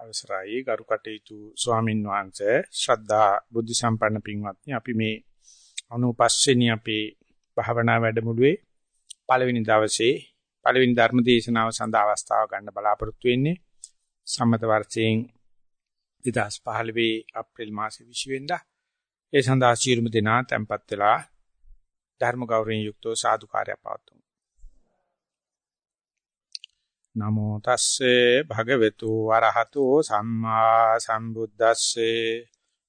අවසරයි. ගරු කටයුතු ස්වාමින් වහන්සේ. ශ්‍රද්ධා බුද්ධ සම්පන්න පින්වත්නි අපි මේ 95 වෙනි අපේ භාවනා වැඩමුළුවේ පළවෙනි දවසේ පළවෙනි ධර්ම දේශනාව සඳහා අවස්ථාව ගන්න බලාපොරොත්තු වෙන්නේ සම්මත වර්ෂයෙන් 2015 අප්‍රේල් මාසේ 20 වෙනිදා ඒ සඳහා ශීර්ම දෙනා tempත් වෙලා ධර්ම ගෞරවයෙන් යුක්තව සාදුකාරය පවතුමු නමෝ තස්සේ භගවතු වරහතෝ සම්මා සම්බුද්දස්සේ.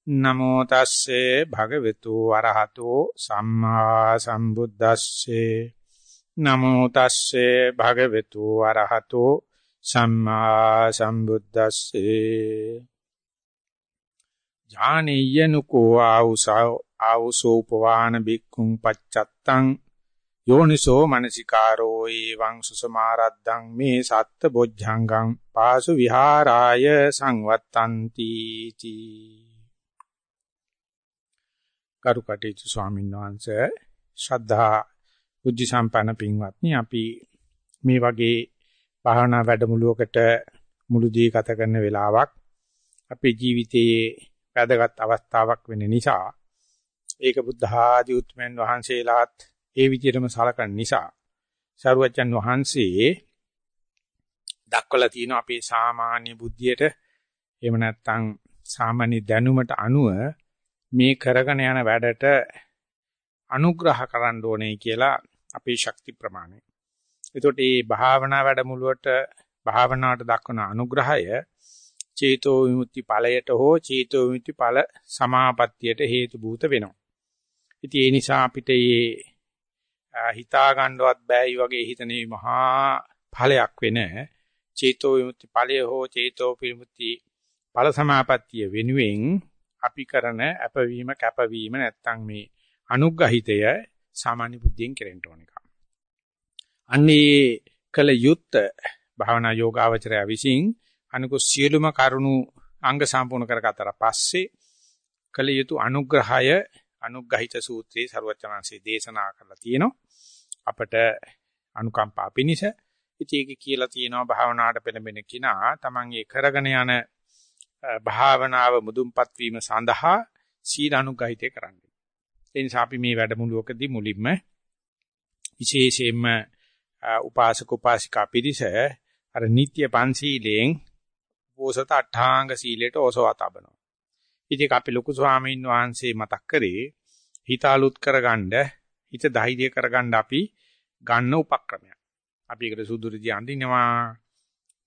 නමෝ තස්සේ භගවතු වරහතෝ සම්මා සම්බුද්දස්සේ. නමෝ තස්සේ භගවතු වරහතෝ සම්මා සම්බුද්දස්සේ. ඥානෙයනුකෝ ආවුසෝ ආවුසෝ උපවාන බික්ඛුං පච්චත්තං යෝනිසෝ මනසිකාරෝ එවං සුසමාරද්දං මේ සත්ත බොජ්ජංගං පාසු විහාරාය සංවත්තಂತಿ තී. කරුකටේතු ස්වාමීන් වහන්සේ ශ්‍රද්ධා බුද්ධ සම්පන්න පින්වත්නි අපි මේ වගේ භාවනා වැඩමුළුවකට මුළු දී ගත කරන වෙලාවක් අපේ ජීවිතයේ වැදගත් අවස්ථාවක් වෙන නිසා ඒක බුද්ධ ආදී උත්මයන් වහන්සේලාත් ඒ විදිහටම සලකන නිසා සරුවච්චන් වහන්සේ දක්වලා තියෙන අපේ සාමාන්‍ය බුද්ධියට එහෙම නැත්නම් සාමාන්‍ය දැනුමට අනුව මේ කරගෙන යන වැඩට අනුග්‍රහ කරන්න ඕනේ කියලා අපේ ශක්ති ප්‍රමාණය. එතකොට මේ භාවනා වැඩමුළුවට භාවනාවට දක්වන අනුග්‍රහය චේතෝ විමුක්ති ඵලයට හෝ චේතෝ විමුක්ති ඵල සමාපත්තියට හේතු භූත වෙනවා. ඉතින් ඒ නිසා අපිට මේ හිතා ගන්නවත් බෑ වගේ හිතනේ මහා ඵලයක් වෙන චේතෝ විමුක්ති ඵලය හෝ චේතෝ විමුක්ති ඵල සමාපත්තිය වෙනුවෙන් අපි කරන අපවීම කැපවීම නැත්තම් මේ අනුග්‍රහිතය සාමාන්‍ය බුද්ධියෙන් කෙරෙන්න ඕන එක. අන්නේ කල යුත්ත භාවනා යෝගාවචරය විසින් අනුකු සියලුම කරුණු අංග සම්පූර්ණ කරගත්තට පස්සේ කල යුතු අනුග්‍රහය අනුග්‍රහිත සූත්‍රයේ ਸਰවචනංශේ දේශනා කරලා තියෙනවා. අපට අනුකම්පා පිනිස ඉතින් ඒක කියලා තියෙනවා භාවනාවට පෙළඹෙන කිනා තමන් ඒ කරගෙන යන භාවනාව මුදුන්පත් වීම සඳහා සීල අනුග්‍රහිතය කරන්නේ. ඒ නිසා අපි මේ වැඩමුළුවකදී මුලින්ම විශේෂයෙන්ම උපාසක උපාසිකා පිරිස අර නිත්‍ය පන්සීලෙන් පෝසත අට්ඨාංග සීලයට ඔසවා තබනවා. ඉතින් අපි ලොකු ස්වාමීන් වහන්සේ මතක් කරේ හිත අලුත් කරගන්න හිත ධෛර්ය කරගන්න අපි ගන්න උපක්‍රමයක්. අපි ඒකට සුදුරිදි අඳිනවා,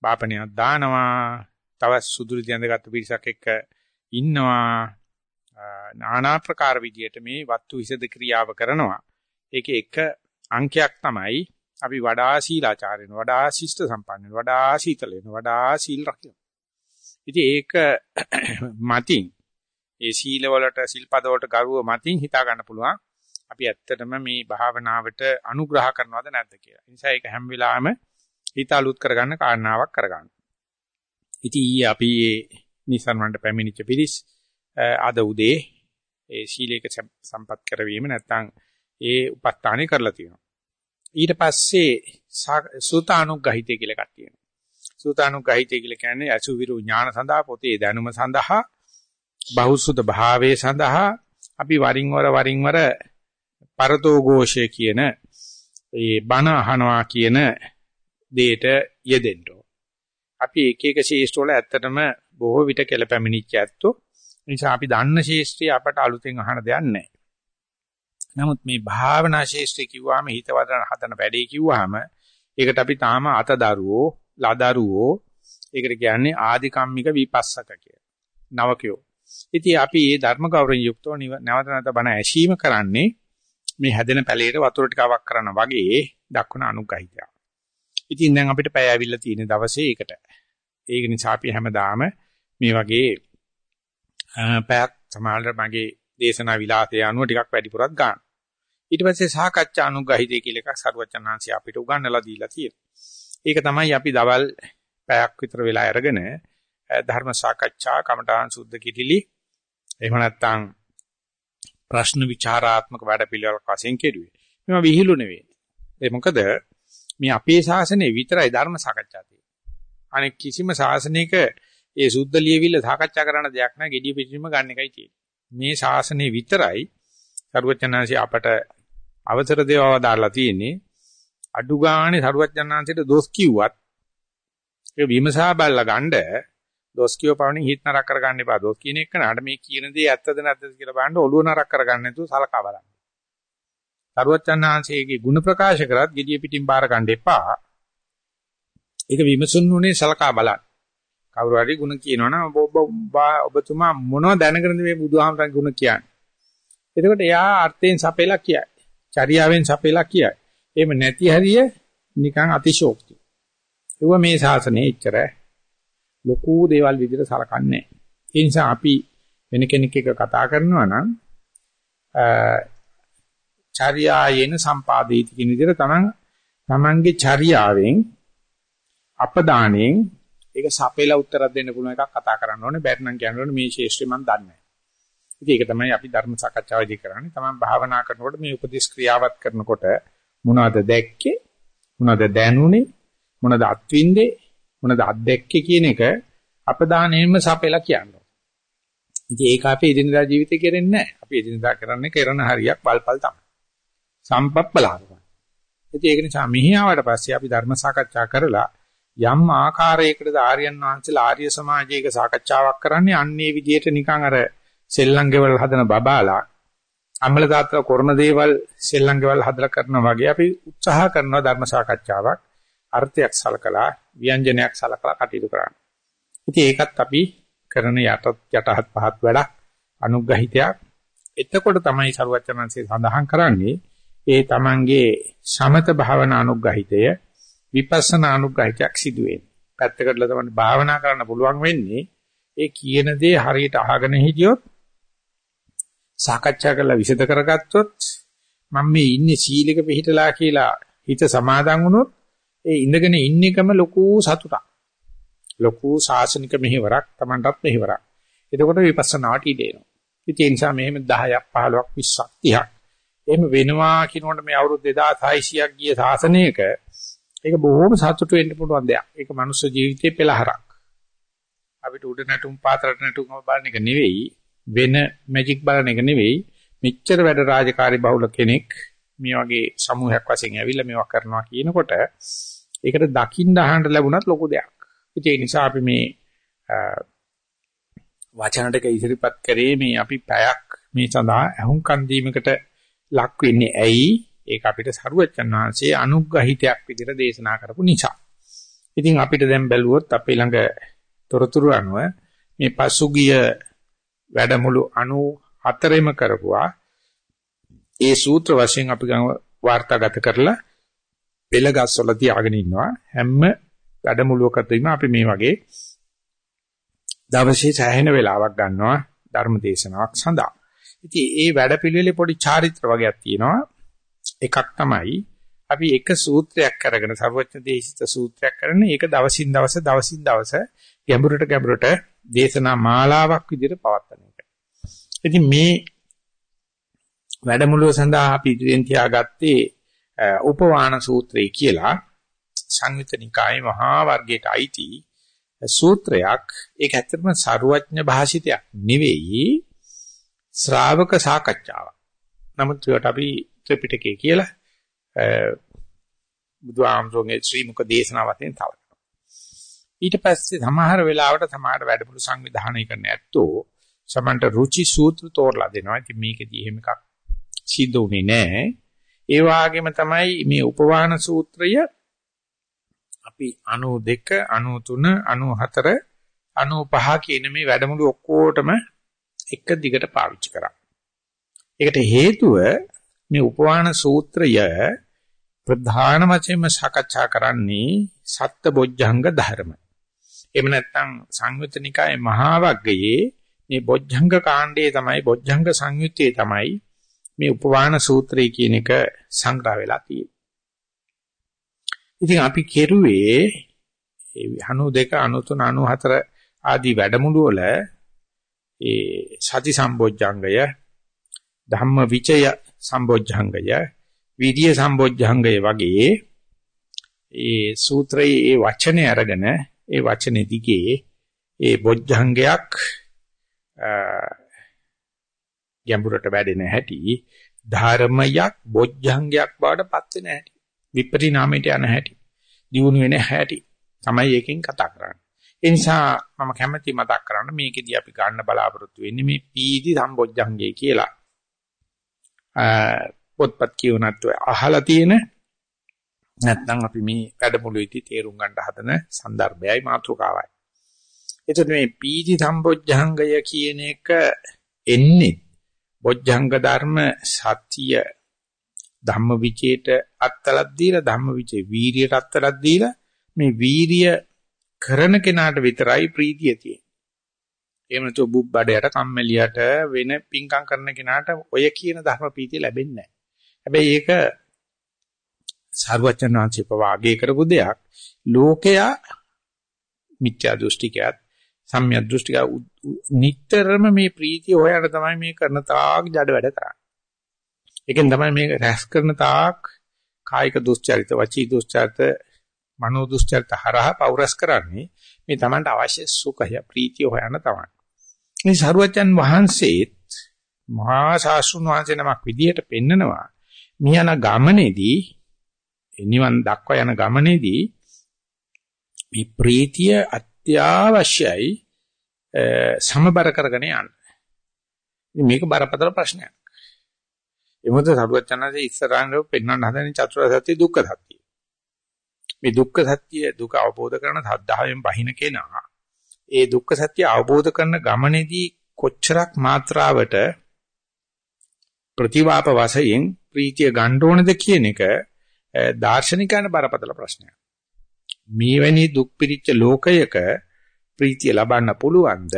බාපණයක් දානවා, තවත් සුදුරිදි අඳගත්තු පිරිසක් එක්ක ඉන්නවා. নানা ප්‍රකාර විදියට මේ වත්තු විසද ක්‍රියාව කරනවා. ඒකේ එක අංකයක් තමයි අපි වඩා සීලාචාරයෙන් වඩා ශිෂ්ට සම්පන්න වඩා සීතල වෙන වඩා සීල් රකින්න. ඉතින් ඒක මතින් ඒ සීල වලට සිල්පද වලට ගරුව මතින් හිතා ගන්න පුළුවන් අපි ඇත්තටම මේ භාවනාවට අනුග්‍රහ කරනවද නැද්ද කියලා. ඒ නිසා ඒක හැම වෙලාවෙම හිත අලුත් කරගන්න කාරණාවක් කරගන්න. ඉතින් ඊයේ අපි මේ නිසන්වන්ට පැමිණිච්ච පිරිස් අද උදේ ඒ සීලයක සම්පත් කරවීම නැත්නම් ඒ උපස්ථානේ කරලා තියෙනවා. ඊට පස්සේ සූතානුග්‍රහිතය කියලා එකක් තියෙනවා. සූතානුග්‍රහිතය කියලා කියන්නේ අසුවිරු ඥාන සඳහා පොතේ දැනුම සඳහා බහුසුද භාවයේ සඳහා අපි වරින් වර වරින් වර පරතෝ ഘോഷය කියන ඒ බණ අහනවා කියන දෙයට යෙදෙන්න අපි එක එක ශේෂ්ඨ වල ඇත්තටම බොහෝ විට කෙලපැමිණිච්ච ඇත්තෝ නිසා අපි දන්න ශේෂ්ත්‍රය අපට අලුතෙන් අහන දෙයක් නැහැ. නමුත් මේ භාවනා ශේෂ්ත්‍රය කිව්වම හිත වදන හදන වැඩේ කිව්වම ඒකට අපි තාම අතදරුවෝ ලදරුවෝ ඒකට කියන්නේ ආධිකම්මික විපස්සක කියලා. නවකයෝ. ඉතින් අපි මේ ධර්ම ගෞරවයෙන් යුක්තව නැවත නැවත බණ ඇසීම කරන්නේ මේ හැදෙන පැලේට වතුර ටිකක් කරන වගේ දක්වන අනුගහිතය. ඉතින් දැන් අපිට පැය ඇවිල්ලා තියෙන දවසේ ඒකට. ඒක නිසා අපි හැමදාම මේ වගේ පැයක් සමාල්ර මගේ දේශනා විලාසය අනුව ටිකක් වැඩිපුරත් ගන්න. ඊට පස්සේ සාකච්ඡා අනුගහිතය කියලා එකක් සරුවචනාංශي අපිට උගන්වලා දීලා තියෙනවා. ඒක තමයි අපි දවල් පැයක් විතර වෙලා අරගෙන ධර්ම සාකච්ඡා කමඨාන් සුද්ධ කිටිලි එහෙම නැත්නම් ප්‍රශ්න විචාරාත්මක වැඩපිළිවෙලක් වශයෙන් කෙරුවේ. මේවා විහිළු නෙවෙයි. ඒ මොකද මේ අපේ ශාසනයේ විතරයි ධර්ම සාකච්ඡා තියෙන්නේ. අනෙක් කිසිම ශාසනයක ඒ සුද්ධ ලියවිල්ල සාකච්ඡා කරන දෙයක් නෑ gediya පිටින්ම ගන්න එකයි තියෙන්නේ. මේ ශාසනය විතරයි සරුවචනාංශي අපට අවසර දේවව දාලා තියෙන්නේ. අඩු ගානේ සරුවචනාංශයට දොස් කිව්වත් ඒ විමසා බලලා ගන්න දොස් කියව පවණින් හිත නරක කරගන්න එපා. දොස් කියන එක නඩ මේ කියන දේ ඇත්තද නැද්ද කියලා බලන්න ඔළුව නරක කරගන්න නැතුව සලකා බලන්න. සරුවචනාංශයේ ගුණ ප්‍රකාශ කරත් gediya පිටින් බාර ගන්න එපා. ඒක විමසුන් උනේ සලකා බලන්න. කවුරු හරි ಗುಣ කියනවනම් ඔබ ඔබතුමා මොනවද දැනගෙනද මේ බුදුහාමරගේ ಗುಣ කියන්නේ. එතකොට එයා අර්ථයෙන් සපෙලා කියයි. චර්යාවෙන් සපෙලා කියයි. එහෙම නැති හරිය නිකන් අතිශෝක්ති. ඒව මේ ශාසනයේ ඉච්චර ලොකු දේවල් විදිහට සලකන්නේ නැහැ. ඒ නිසා අපි වෙන කෙනෙක් එක්ක කතා කරනවා නම් චර්යායේන සම්පාදේති කියන විදිහට තමන් තමන්ගේ චර්යාවෙන් අපදානෙන් ඒක සපේලා උත්තරයක් දෙන්න පුළුවන් එකක් කතා කරන්න ඕනේ. බැරි නම් කියන්න ඕනේ මේ ශේෂ්ත්‍රය මම දන්නේ නැහැ. ඉතින් ඒක තමයි අපි ධර්ම සාකච්ඡාවේදී කරන්නේ. තමයි භාවනා කරනකොට මේ උපදේශ ක්‍රියාවත් කරනකොට මොනවද දැක්කේ? මොනවද දැනුනේ? මොනවද අත්විඳේ? මොනවද අත්දැක්කේ කියන එක අපදානෙන්ම සපේලා කියනවා. ඉතින් ඒක අපේ එදිනදා ජීවිතේ කරන්නේ නැහැ. අපි එදිනදා කරන්නේ කරන හරියක් වල්පල් තමයි. සම්පප්පලාපන. ඉතින් ඒක නිසා මෙහි ආවට පස්සේ අපි ධර්ම සාකච්ඡා කරලා යම් ආකාරයකටද ආර්යයන් වහන්සේලා ආර්ය සමාජයක සාකච්ඡාවක් කරන්නේ අන්නේ විදියට නිකන් අර සෙල්ලංගෙවල් හදන බබාලා අම්මල තාත්තලා කරන දේවල් සෙල්ලංගෙවල් හදලා කරනවා වගේ අපි උත්සාහ කරනවා ධර්ම සාකච්ඡාවක් අර්ථයක් සලකලා ව්‍යංජනයක් සලකලා කටයුතු කරන්න. ඉතින් ඒකත් අපි කරන යටත් යටහත් පහත් වැඩක් අනුග්‍රහිතයක්. එතකොට තමයි සරුවචනන්සේ සඳහන් කරන්නේ ඒ තමන්ගේ සමත භාවනා අනුග්‍රහිතය විපස්සනා අනුග්‍රහිතයක් සිදු වෙන්නේ. පැත්තකටලා තමයි භාවනා කරන්න පුළුවන් වෙන්නේ. ඒ කියන දේ හරියට අහගෙන හිටියොත් සාකච්ඡා කරලා විසද කරගත්තොත් මම මේ ඉන්නේ සීලක පිළිහිටලා කියලා හිත සමාදන් වුණොත් ඒ ඉඳගෙන ඉන්න එකම ලොකු සතුටක්. ලොකු සාසනික මෙහෙවරක් Tamanටත් මෙහෙවරක්. එතකොට විපස්සනාට ඉඩ එනවා. ඒ නිසා මෙහෙම 10ක් 15ක් 20ක් 30ක් එහෙම වෙනවා කියනකොට මේ අවුරුදු 2600ක් ගිය සාසනයක ඒක බොහොම සතුටු වෙන්න පුළුවන් දෙයක්. ඒක මනුස්ස ජීවිතයේ පෙළහරක්. අපිට උඩ නැටුම් පාතරට නැටුම් බලන එක නෙවෙයි, වෙන මැජික් බලන එක නෙවෙයි. මෙච්චර වැඩ රාජකාරී බහුල කෙනෙක් මේ වගේ සමූහයක් වශයෙන් ඇවිල්ලා මේවා කරනවා කියනකොට ඒකට දකින්න අහන්න ලැබුණත් ලොකු දෙයක්. ඒ නිසා අපි මේ වචන ටික ඉදිරිපත් කරේ මේ අපි පැයක් මේ සඳහා අහුම්කන් දීමකට ලක් වෙන්නේ ඇයි? ඒක අපිට සරුවච්චන් වහන්සේ අනුග්‍රහිතයක් විදිහට දේශනා කරපු නිසා. ඉතින් අපිට දැන් බැලුවොත් අපේ ළඟ තොරතුරු අනුව මේ පසුගිය වැඩමුළු 94ෙම කරපුවා ඒ සූත්‍ර වශයෙන් අපි ගම වාර්තාගත කරලා පෙළගස්වල තියාගෙන ඉන්නවා හැම වැඩමුළුවකදීම අපි මේ වගේ දවසේ සෑහෙන වෙලාවක් ගන්නවා ධර්ම දේශනාවක් සඳහා. ඉතින් ඒ වැඩපිළිවෙලේ පොඩි චාරිත්‍ර වගේක් තියෙනවා. එකක් තමයි අපි එක සූත්‍රයක් අරගෙන සර්වඥ දේශිත සූත්‍රයක් කරන ඒක දවසින් දවස දවසින් දවස ගැඹුරට ගැඹුරට දේශනා මාලාවක් විදිහට පවත්වන එක. ඉතින් මේ වැඩමුළුව සඳහා අපි ඉදිරියෙන් තියාගත්තේ උපවාන සූත්‍රය කියලා සංයුත නිකායේ මහා වර්ගයට අයිති සූත්‍රයක්. ඒක ඇත්තටම සරුවඥ භාෂිතයක් නෙවෙයි ශ්‍රාවක සාකච්ඡාවක්. නමුත් ඒකට අපි ත්‍රිපිටකය කියලා බුදුආමරෝගේ ශ්‍රී මුක දේශනා වශයෙන් තලකනවා. ඊට පස්සේ සමහර වෙලාවට සමහර වැඩමුළු සංවිධානය කරන ඇත්තෝ සමන්ට රුචි සූත්‍ර තෝරලා දෙනවා. ඉතින් මේකෙදී එහෙම එකක් සිද්ධ වුණේ නැහැ. ඒ වගේම තමයි මේ උපවාන සූත්‍රය අපි 92 93 94 95 කියන මේ වැඩමුළු ඔක්කොටම එක දිගට පාවිච්චි කරා. ඒකට හේතුව මේ උපවාන සූත්‍රය ප්‍රධාන වශයෙන්ම සාකච්ඡා කරන්නේ සත්‍ය බොජ්ජංග ධර්ම. එහෙම නැත්නම් සංයුතනිකායේ මහා වග්ගයේ මේ බොජ්ජංග කාණ්ඩයේ තමයි බොජ්ජංග සංයුත්තේ තමයි මේ උපවාන සූත්‍රය කියන එක සංග්‍රහ වෙලා තියෙන්නේ. ඉතින් අපි කෙරුවේ 92 93 94 ආදී වැඩමුළු වල ඒ සති සම්බොජ්ජංගය ධම්ම විචය සම්බොජ්ජංගය විරිය සම්බොජ්ජංගය වගේ ඒ සූත්‍රයේ ඒ වචනේ අරගෙන ඒ වචනේ දිගේ ඒ බොජ්ජංගයක් ගැඹුරට වැඩෙන හැටි ධර්මයක් බොජ්ජංගයක් බවට පත් වෙන හැටි විපරිණාමයට යන හැටි දියුණු වෙන හැටි තමයි එකෙන් කතා කරන්නේ. ඒ නිසා මම කැමැති මතක් කරන්න මේකෙදී අපි ගන්න බලාපොරොත්තු වෙන්නේ මේ පීති සම්බොජ්ජංගය කියලා. පොත්පත් කියවනත් අහලා තියෙන නැත්නම් අපි මේ වැඩමුළුවේදී තේරුම් ගන්න හදන સંદર્ભයයි මාතෘකාවයි. එතකොට මේ පීති සම්බොජ්ජංගය කියන එක එන්නේ බොජ්ජංග ධර්ම සත්‍ය ධම්මවිචේට අත්තලක් දීලා ධම්මවිචේ වීරියට අත්තලක් දීලා මේ වීරිය කරන කෙනාට විතරයි ප්‍රීතිය තියෙන්නේ. එහෙම නැතුව බුබ්බඩයට කම්මැලියට වෙන පිංකම් කරන කෙනාට ඔය කියන ධර්ම ප්‍රීතිය ලැබෙන්නේ නැහැ. හැබැයි ඒක සර්වචන් වහන්සේ පවාගේ කරපු දෙයක්. ලෝකයා මිත්‍යා දෘෂ්ටිකයත් සම්‍යක් දෘෂ්ටික නිටතරම මේ ප්‍රීතිය හොයන තමයි මේ කරන තාක් ජඩ වැඩ කරන්නේ. ඒකෙන් තමයි මේක රැස් කරන තාක් කායික දුස්චරිත, වචී දුස්චරිත, මනෝ දුස්චරිත හරහා පෞරස් කරන්නේ මේ Tamanට අවශ්‍ය සුඛය, ප්‍රීතිය හොයන තමයි. මේ සරුවචන් වහන්සේත් මහා ශාස්ත්‍රුන් වහන්සේ නමක් විදියට පෙන්නනවා. මියන ගමනේදී නිවන් දක්වා යන ගමනේදී මේ ප්‍රීතිය අත්‍යවශ්‍යයි සමබර කරගෙන යන්න. මේක බරපතල ප්‍රශ්නයක්. ඒ මොකද සරුවචනanse ඉස්සරහින් පෙන්වන්න හදන චතුරාර්ය සත්‍ය දුක්ඛ සත්‍ය. මේ දුක්ඛ සත්‍ය දුක අවබෝධ කරන සද්ධායෙන් බහින කෙනා ඒ දුක්ඛ සත්‍ය අවබෝධ කරන ගමනේදී කොච්චරක් මාත්‍රාවට ප්‍රතිවාප වශයෙන් ප්‍රීතිය ගන්න ඕනද කියන එක දාර්ශනිකයන් බරපතල ප්‍රශ්නයක්. මේවැනි දුක් පිරිච්ච ලෝකයක ප්‍රීතිය ලබන්න පුළුවන්ද?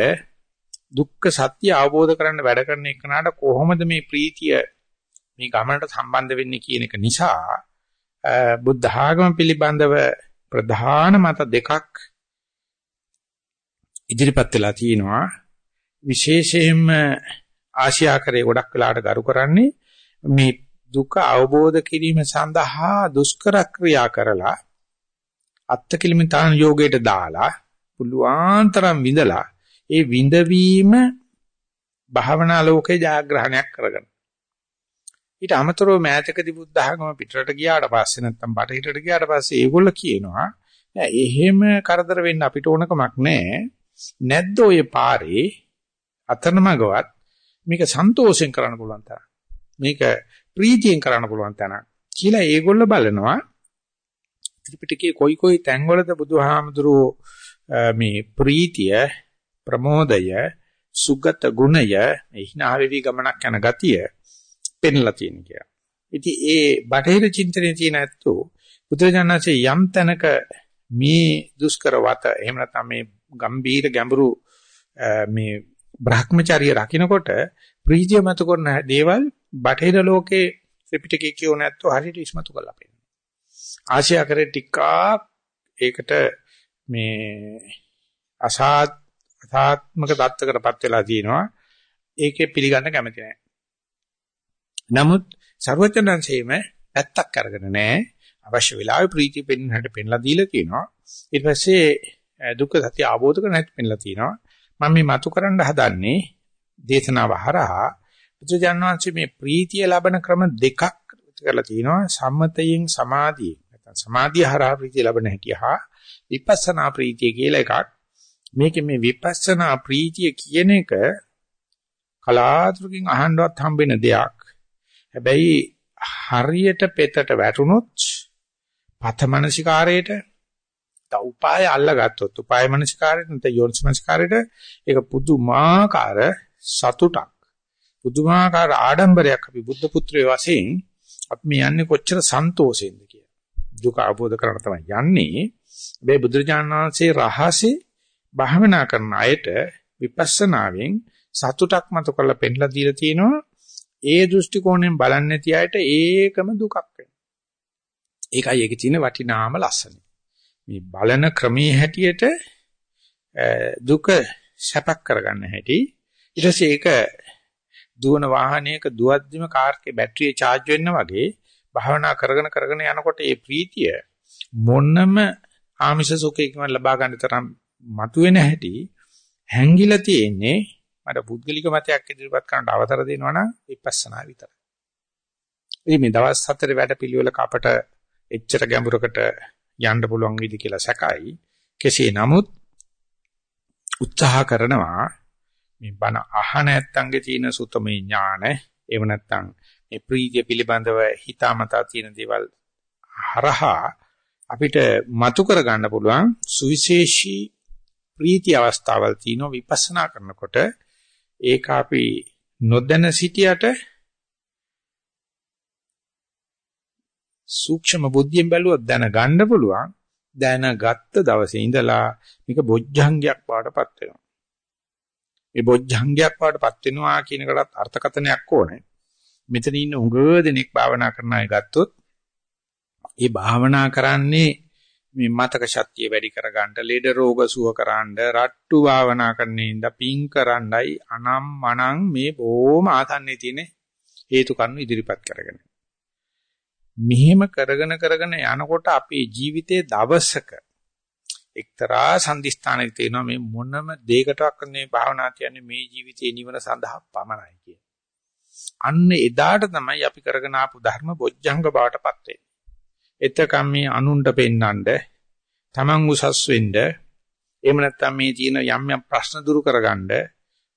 දුක්ඛ සත්‍ය අවබෝධ කරන්න වැඩ කරන එකනට කොහොමද මේ ප්‍රීතිය මේ ගමනට සම්බන්ධ වෙන්නේ කියන එක නිසා බුද්ධ ආගම පිළිබඳව ප්‍රධාන මත දෙකක් ඉදිරිපත් වෙලා තියෙනවා විශේෂයෙන්ම ආශියාකරේ ගොඩක් වෙලාට ගරු කරන්නේ මේ දුක අවබෝධ කිරීම සඳහා දුෂ්කර ක්‍රියා කරලා අත්කිලමිතාන යෝගයට දාලා පුළුවන් තරම් විඳලා ඒ විඳවීම භාවනා ලෝකේ ජයග්‍රහණයක් කරගන්න. ඊට අමතරව මෑතකදී බුද්ධ ආගම පිටරට ගියාට පස්සේ නැත්තම් බටහිරට ගියාට පස්සේ ඒගොල්ල කියනවා නෑ එහෙම කරදර වෙන්න අපිට ඕනකමක් නෑ. නැද්ද ඔය පාරේ අතරමඟවත් මේක සන්තෝෂෙන් කරන්න පුළුවන් තරම්. මේක ප්‍රීතියෙන් කරන්න පුළුවන් තැනක් කියලා ඒගොල්ල බලනවා ත්‍රිපිටකයේ කොයි කොයි තැන්වලද බුදුහාමුදුරුවෝ මේ ප්‍රීතිය ප්‍රමෝදය සුගත ගුණය හිනාවෙවි ගමනක් යන ගතිය පෙන්ලා තියෙන කියලා. ඉතින් ඒ බටහිර චින්තනයේ තියෙන ඇත්තෝ බුදුරජාණන්සේ යම් තැනක මේ දුෂ්කර වත එහෙම නැත්නම් මේ ගම්බීර ගැඹුරු මේ Brahmacharya රකින්නකොට ප්‍රීතිය මත කරන දේවල් බටහිර ලෝකේ ත්‍රිපිටකය කියෝ නැත්තෝ හරියට ඉස්මතු කරලා පෙන්නනවා. ආශියා කරේ ටිකක් ඒකට මේ අසාත් අසාත්මක தත්වකටපත් වෙලා තියෙනවා. ඒකේ පිළිගන්න කැමති නැහැ. නමුත් ਸਰවඥාන්සේම පැත්තක් අරගෙන නැහැ. අවශ්‍ය වෙලාවේ ප්‍රීතිය පෙන්වන්නට පෙන්ලා දීලා තියෙනවා. ඊට පස්සේ දුක්ඛ සත්‍ය අවබෝධ කරගන්නත් පෙන්ලා තියෙනවා. මම මේ මතු කරන්න හදන්නේ දේශනාව හරහා බුදුජානනාංශ මේ ප්‍රීතිය ලබන ක්‍රම දෙකක් කරලා තිනවා සම්මතයෙන් සමාධිය නැත්නම් සමාධිය හරහා ප්‍රීතිය ලබන හැටි හා විපස්සනා ප්‍රීතිය කියලා එකක් මේකේ මේ විපස්සනා ප්‍රීතිය කියන එක කලාතුරකින් අහන්නවත් හම්බෙන දෙයක් හැබැයි හරියට පෙතට වැටුනොත් පතමනසිකාරයට තව උපාය අල්ලගත්තොත් උපාය මනසිකාරයට නැත්නම් යෝනිසමනසිකාරයට ඒක පුදුමාකාර සතුටක් පුදුමාකාර ආඩම්බරයක් අපි බුද්ධ පුත්‍රයෝ වශයෙන් අපි මේ යන්නේ කොච්චර සන්තෝෂෙන්ද කියලා. දුක අවබෝධ කරගන්න තමයි යන්නේ. මේ බුදුරජාණන් වහන්සේ රහසේ භාවනා කරන අයට විපස්සනාවෙන් සතුටක් මත කරලා පෙන්ලා දීලා තියෙනවා. ඒ දෘෂ්ටි කෝණයෙන් බලන්නේ නැති අයට ඒකම දුකක් වෙනවා. ඒකයි ඒකේ තියෙන වටිනාම ලස්සන. මේ බලන ක්‍රමයේ හැටියට දුක සැපක් කරගන්න හැටි ඊට පස්සේ ඒක දුවන වාහනයක දුවද්දිම කාර්කේ බැටරිය charge වෙන්න වගේ භාවනා කරගෙන කරගෙන යනකොට ඒ ප්‍රීතිය මොනම ආමිෂ සුඛයකින් ලබා ගන්න තරම් මතුවෙන හැටි හැංගිලා තියෙන්නේ මට පුද්ගලික මතයක් ඉදිරිපත් කරන්න අවතර දෙනවා නම් විපස්සනා විතරයි. ඉතින් මේ දවස් හතර වැඩ පිළිවෙලක අපට එච්චර ගැඹුරකට යන්න පුළුවන් වේද කියලා සැකයි. කෙසේ නමුත් උත්සාහ කරනවා මේ බණ අහන ඇත්තන්ගේ තියෙන සුතමේ ඥාන එහෙම නැත්නම් මේ ප්‍රීතිය පිළිබඳව හිතාමතා තියෙන දේවල් හරහා අපිට මතු කර ගන්න පුළුවන් සුවිශේෂී ප්‍රීති අවස්ථාවල් තියෙනවා විපස්සනා කරනකොට ඒක අපි නොදැන සිටියට සූක්ෂම බුද්ධියෙන් බැලුවොත් දැනගන්න පුළුවන් දැනගත්ත දවසේ ඉඳලා මේක බොජ්ජංගයක් පාටපත් වෙනවා. මේ බොජ්ජංගයක් පාටපත් වෙනවා කියන එකටත් අර්ථකථනයක් ඕනේ. මෙතන ඉන්න උඟ දෙනෙක් භාවනා කරන අය ගත්තොත් ඒ භාවනා කරන්නේ මේ මතක ශක්තිය වැඩි කරගන්න, ලෙඩ රෝග සුව කරන්න, රට්ටු භාවනා කරන්නේ ඉඳ පිං කරන්නයි අනම් මනං මේ බොහොම ආතන්නේ තියෙන හේතු කරුණු ඉදිරිපත් කරගෙන. මෙහෙම කරගෙන කරගෙන යනකොට අපේ ජීවිතයේ දවසක එක්තරා සම්දිස්ථානයක තියෙනවා මේ මොනම දෙයකටවත් මේ භාවනා කියන්නේ මේ ජීවිතේ නිවන සඳහා පමණයි කිය. අන්න එදාට තමයි අපි කරගෙන ආපු ධර්ම බොජ්ජංග බවටපත් වෙන්නේ. එතකම් මේ අනුණ්ඩ පෙන්නඳ තමන් උසස් වෙන්න එහෙම නැත්නම් මේ තියෙන යම් යම් ප්‍රශ්න දුරු කරගන්න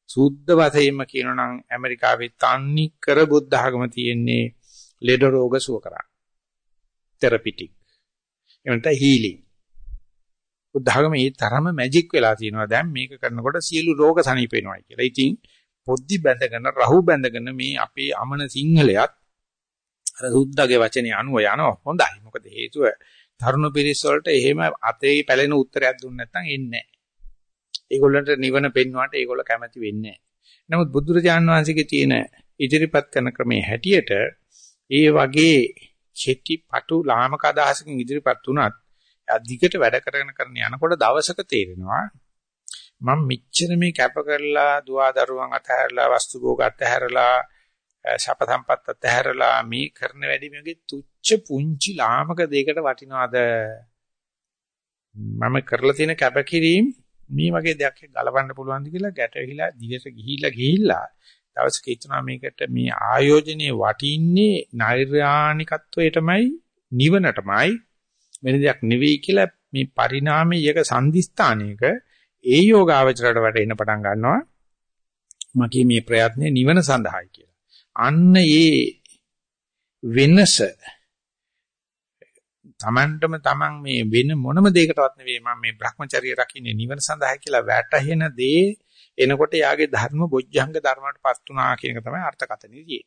සුද්ධ වශයෙන්ම කියනනම් ඇමරිකාවේ තන්නි කර බුද්ධ ආගම තියෙන්නේ ලෙඩ රෝග සුව කරා. තෙරපිටික්. එහෙම නැත්නම් හීලින්. බුද්ධ ආගම මේ තරම මැජික් වෙලා තියෙනවා දැන් මේක කරනකොට සියලු රෝග සනීප වෙනවා කියලා. ඉතින් පොද්දි බැඳගෙන රහු බැඳගෙන මේ අපේ අමන සිංහලයක් අර සුද්දාගේ වචනේ අනුව යනවා හොඳයි. මොකද හේතුව තරුණ පිරිස් වලට එහෙම අතේ පැලෙන උත්තරයක් දුන්නේ නැත්නම් එන්නේ නැහැ. ඒගොල්ලන්ට නිවන පෙන්වන්නට ඒගොල්ල කැමති වෙන්නේ නැහැ. නමුත් බුදුරජාන් වහන්සේගේ තියෙන ඉදිරිපත් කරන ක්‍රමයේ හැටියට ඒ වගේ චෙටි පටු ලාමක අදහසකින් ඉදිරිපත් වුණත් අධිකට වැඩ කරගෙන කරන යනකොට දවසක තේරෙනවා මම මෙච්චර මේ කැප කරලා දුවා දරුවන් අතහැරලා වස්තු භෝග අතහැරලා ශප සම්පත් අතහැරලා මේ කරන වැඩි මේකේ තුච්ච පුංචි ලාමක දෙයකට වටිනවද මම කරලා තියෙන කැපකිරීම මේ වගේ දෙයක් ගලවන්න පුළුවන්ද කියලා ගැටවිලා දිගට ගිහිල්ලා ගිහිල්ලා දවසක හිතනවා මේකට මේ ආයෝජනයේ වටින්නේ නෛර්යානිකත්වයටමයි නිවනටමයි. වෙන දෙයක් නෙවෙයි කියලා මේ පරිණාමයක සංදිස්ථානයක ඒ යෝගාවචරයට වැටෙන්න පටන් ගන්නවා. මගේ මේ ප්‍රයත්නේ නිවන සඳහායි කියලා. අන්න ඒ වෙනස තමන්ටම තමන් මේ වෙන මොනම දෙයකටවත් නෙවෙයි මම මේ Brahmacharya රකින්නේ නිවන සඳහා කියලා වැටහෙන දේ එනකොට යාගේ ධර්ම බොජ්ජංග ධර්මයටපත් උනා කියන එක තමයි අර්ථකථනය තියෙන්නේ.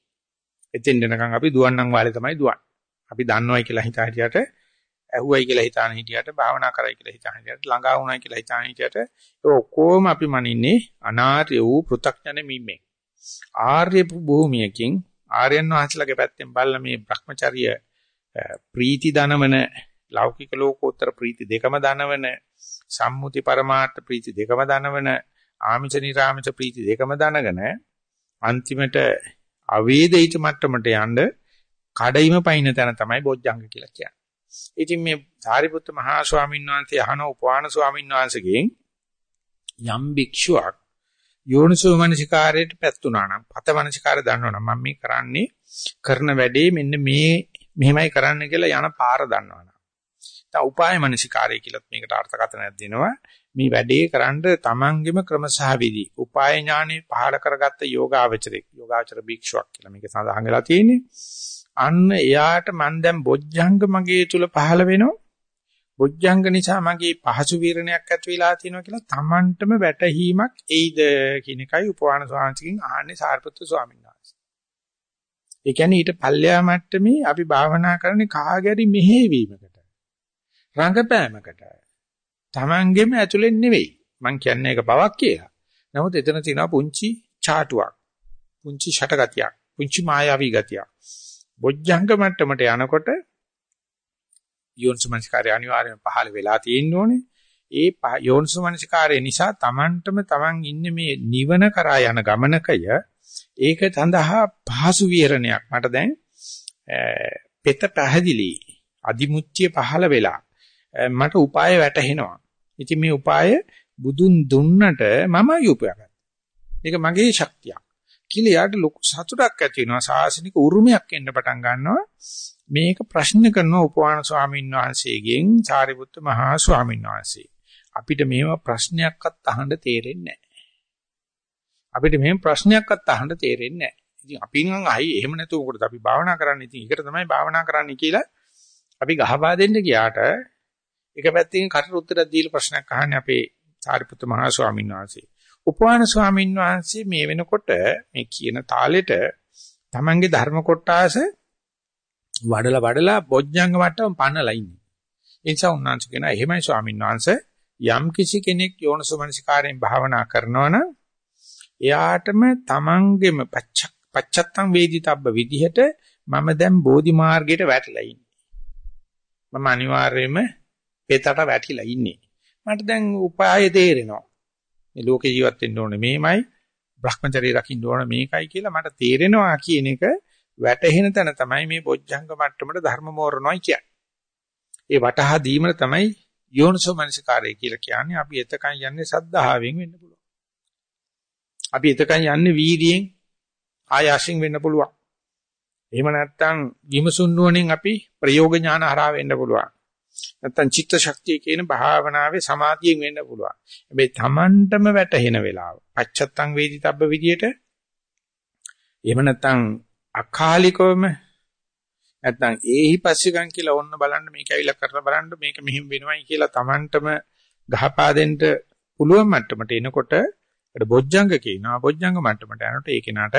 එතෙන් දෙනකන් අපි දුවන්නම් වාලේ තමයි දුවන්නේ. අපි දන්නවයි කියලා හිතා හිටියට ඇහුවයි කියලා හිතාන හිටියට භාවනා කරයි කියලා හිතාන හිටියට ළඟා වුණයි කියලා හිතාන හිටියට ඒ ඔක්කොම අපි මනින්නේ අනාර්ය වූ පෘ탁ඥන මිම්මේ. ආර්ය භූමියකින් ආර්යයන් වහන්සේලාගේ පැත්තෙන් බලන මේ Brahmacharya ප්‍රීති දනවන ලෞකික ලෝකෝත්තර ප්‍රීති දෙකම දනවන සම්මුති පරමාර්ථ ප්‍රීති දෙකම දනවන ආමිෂ නිර්ආමිෂ ප්‍රීති දෙකම දනගෙන අන්තිමට අවේදිත මට්ටමට යන්න කඩයිම පයින් තැන තමයි බොජ්ජංග කියලා කියන්නේ. ඉතින් මේ සාරිපුත්ත මහා ස්වාමීන් වහන්සේ අහන උපවාන ස්වාමීන් වහන්සේගෙන් යම් භික්ෂුවක් යෝනිසෝ මනසිකාරයට පැත්තුනා නම් පත මනසිකාරය දන්නවනම් මම මේ කරන්නේ කරන වැඩේ මෙන්න මේ මෙහෙමයි කරන්න කියලා යන පාර දන්නවනම්. දැන් උපාය මනසිකාරය කියලත් මේකට අර්ථකථනයක් දෙනවා. මේ වැඩේ කරන්න තමන්ගෙම ක්‍රමසහ විදි. උපාය ඥානෙ පහළ කරගත්ත යෝගාවචරෙක්. යෝගාචර භික්ෂුවක් කියලා මේක සඳහන් වෙලා තියෙන්නේ. අන්න එයාට මන් දැන් බොජ්ජංග මගේ තුල පහළ වෙනවා. බොජ්ජංග නිසා මගේ පහසු වීරණයක් ඇති වෙලා තියෙනවා කියලා Tamanටම වැටහීමක් එයිද කියන එකයි උපවාන ස්වාමීන් අහන්නේ සාරිපුත්‍ර ස්වාමීන් වහන්සේ. ඒ කියන්නේ ඊට පල්ලෙයා මට්ටමේ අපි භාවනා කරන්නේ කාගෑරි මෙහෙවීමකට. රංගපෑමකට. Tamanගෙම ඇතුලෙන් නෙවෙයි. මං කියන්නේ ඒක බවක් කියලා. නමුත් එතන තියෙනවා පුංචි චාටුවක්. පුංචි ෂටගතියක්. පුංචි මායාවී ගතියක්. බොජ්ජංග මට්ටමට යනකොට යෝනිසමනස්කාරය අනිවාර්යයෙන් පහළ වෙලා තියෙන්න ඕනේ. ඒ යෝනිසමනස්කාරය නිසා Tamanටම Taman ඉන්නේ මේ නිවන කරා යන ගමනකය ඒක සඳහා පහසු විහරණයක්. මට දැන් පෙත පැහැදිලි අදිමුච්චිය පහළ වෙලා මට උපාය වැටහෙනවා. ඉතින් මේ උපාය බුදුන් දුන්නට මම යුපයගත්තා. මේක මගේ ශක්තියක්. කියලා යාට ලොකු සතුටක් ඇති වෙනවා. සාසනික උරුමයක් එන්න පටන් ගන්නවා. මේක ප්‍රශ්න කරන උපවාන ස්වාමීන් වහන්සේගෙන් සාරිපුත්ත මහා ස්වාමීන් වහන්සේ. අපිට මේව ප්‍රශ්නයක්වත් අහන්න තේරෙන්නේ නැහැ. අපිට මෙහෙම ප්‍රශ්නයක්වත් අහන්න තේරෙන්නේ නැහැ. ඉතින් අපි නිකන් අහයි එහෙම නැතුව මොකටද අපි භාවනා කරන්නේ? ඉතින් ඒකට තමයි භාවනා කරන්නේ කියලා අපි ගහපා දෙන්න ගියාට එක පැත්තකින් කටට උත්තරයක් දීලා ප්‍රශ්නයක් අහන්නේ අපේ සාරිපුත්ත මහා ස්වාමීන් වහන්සේ. උපවාන ස්වාමීන් වහන්සේ මේ වෙනකොට මේ කියන තාලෙට තමන්ගේ ධර්ම කොටාස වඩලා වඩලා බොජ්ජංග මට්ටම පන්නලා ඉන්නේ. ඒ නිසා උන්වහන්සේ කියනවා එහෙමයි ස්වාමීන් වහන්සේ යම් කිසි කෙනෙක් යෝනසෝමනසිකාරයෙන් භාවනා කරනවනම් එයාටම තමන්ගේම පච්චත්තම් වේදිතබ්බ විදිහට මම දැන් බෝධි මාර්ගයට වැටලා ඉන්නේ. මම අනිවාර්යයෙන්ම පෙතට වැටිලා ඉන්නේ. මට දැන් උපාය තේරෙනවා. මේ ලෝකේ ජීවත් වෙන්න ඕනේ මේමයි, Brahmacharya රකින්න ඕනේ මේකයි කියලා මට තේරෙනවා කියන එක වැටහෙන තැන තමයි මේ බොජ්ජංග මට්ටමට ධර්ම මෝරණොයි කියන්නේ. ඒ වටහා දීම තමයි යෝනිසෝ මනසිකාරය කියලා කියන්නේ. අපි එතකන් යන්නේ සද්ධාවෙන් වෙන්න පුළුවන්. අපි එතකන් යන්නේ වීර්යයෙන් ආයාසින් වෙන්න පුළුවන්. එහෙම නැත්නම් විමසුන් නුවණින් අපි ප්‍රයෝග ඥාන හරහා වෙන්න පුළුවන්. නැත්නම් චිත්ත ශක්තිය කියන භාවනාවේ සමාධියෙන් වෙන්න පුළුවන්. හැබැයි Tamanටම වැටහෙන වෙලාව. පච්චත්තං වේදිතබ්බ විදියට එහෙම නැත්නම් අකාලිකවම නැත්නම් ඒහි පස්සිකම් කියලා ඔන්න බලන්න මේක ඇවිල්ලා කරලා බලන්න මේක මෙහෙම වෙනවයි කියලා Tamanටම ගහපා දෙන්න පුළුවන් මට්ටමට එනකොට ඒකට බොජ්ජංග කියනවා. බොජ්ජංග මට්ටමට යනකොට ඒ කෙනාට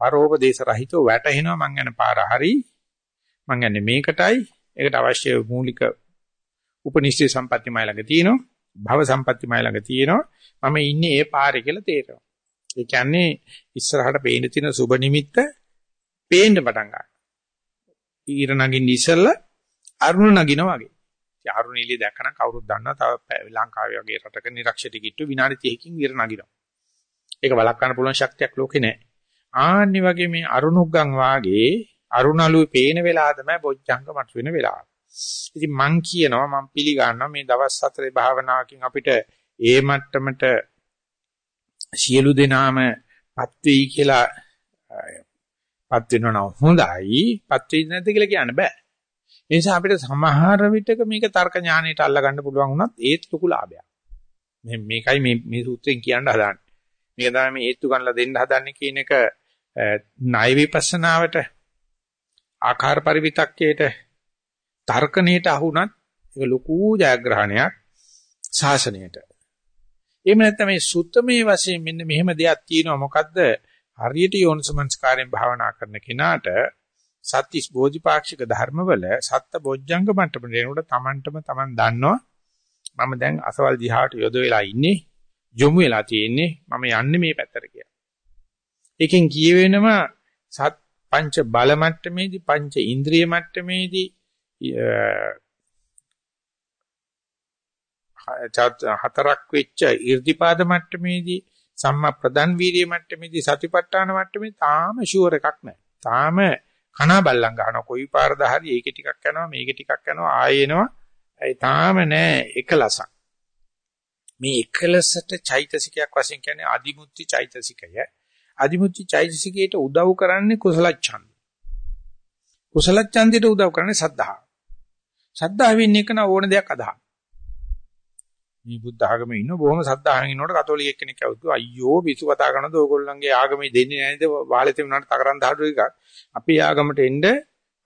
පරෝපදේශ රහිතව වැටෙනවා මං යන පාර හරි. මං යන්නේ මේකටයි. ඒකට අවශ්‍ය මූලික උපනිෂ්ඨේ සම්පත්තිමය ළඟ තියෙනවා. භව සම්පත්තිමය ළඟ තියෙනවා. මම ඉන්නේ ඒ පාරේ කියලා තේරෙනවා. ඒ කියන්නේ ඉස්සරහට පේන තියෙන සුබ නිමිත්ත පේන්න පටන් ගන්නවා. ඊර නගින්න ඉස්සෙල්ලා අරුණ නගිනා වගේ. ඉතින් අරුණ එළිය දැක්කනම් කවුරුත් දන්නවා තව ලංකාවේ වගේ රටක නිරක්ෂිත කිට්ටු විනාඩි 30කින් ඊර නගිනවා. ඒක වළක්වන්න පුළුවන් ශක්තියක් ලෝකේ නැහැ ආන්නි වගේ මේ අරුණුග්ගන් වාගේ අරුණලු පේන වෙලාව තමයි බොජ්ජංග මත වෙන වෙලාව. ඉතින් මං කියනවා මං පිළිගන්නවා මේ දවස් හතරේ භාවනාවකින් අපිට ඒ මට්ටමට සියලු දෙනාම පත් වෙයි කියලා පත් වෙනවා නම් හොඳයි පත් වෙයි නැද්ද කියලා කියන්න බෑ. ඒ නිසා අපිට සමහර විටක මේක තර්ක ඥාණයට අල්ල ගන්න පුළුවන් වුණත් ඒත් ලොකු ලාභයක්. මේ මේකයි මේ මේ සූත්‍රයෙන් කියන්න හදාන්නේ. මේක තමයි මේ හේතු ගන්නලා දෙන්න හදන්නේ කියන එක ණය විපස්සනාවට ආකාර පරිවිතක්කේට තර්කණයට අහුණත් ඒක ලොකු ජයග්‍රහණයක් ශාසනයට. එහෙම නැත්නම් මේ සුත්තමේ වශයෙන් මෙන්න මෙහෙම දෙයක් තියෙනවා මොකද්ද? හරියට යෝනිසමංස්කාරයෙන් භාවනා කරන කෙනාට සත්‍තිස් බෝධිපාක්ෂික ධර්මවල සත්ත බොජ්ජංග මට්ටමට එනකොට Tamanටම Taman දන්නවා මම දැන් අසවල් දිහාට යොද වෙලා ඉන්නේ යොමු වෙලා තියෙන්නේ මම යන්නේ මේ පැත්තට කියලා. ඒකෙන් කියවෙනම සත් පංච බල මට්ටමේදී පංච ඉන්ද්‍රිය මට්ටමේදී හතරක් වෙච්ච 이르දිපාද මට්ටමේදී සම්මා ප්‍රදන් වීර්ය මට්ටමේදී සතිපට්ඨාන මට්ටමේ තාම ෂුවර් එකක් නැහැ. තාම කනා බල්ලන් ගන්නවා කොයි පාරද හරි ඒකේ ටිකක් යනවා මේකේ ටිකක් යනවා ආයෙ එනවා. ඒ තාම නැහැ එකලසක්. මේ එකලසට චෛතසිකයක් වශයෙන් කියන්නේ අදිමුත්‍ති චෛතසිකය. අදිමුත්‍ති චෛතසිකයට උදව් කරන්නේ කුසල ඡන්ද. කුසල ඡන්දයට උදව් කරන්නේ සද්ධා. සද්ධාවෙන් එක න ඕන දෙයක් අදහන. මේ බුද්ධ ආගමේ ඉන්න බොහොම සද්ධාවෙන් ඉන්නකොට කතෝලික කෙනෙක් ඇවුතු අයියෝ පිසු කතා කරනද ඕගොල්ලන්ගේ ආගමේ දෙන්නේ නැද්ද වාලේ තිබුණාට තකරන් දහඩු එකක්. අපේ ආගමට එන්න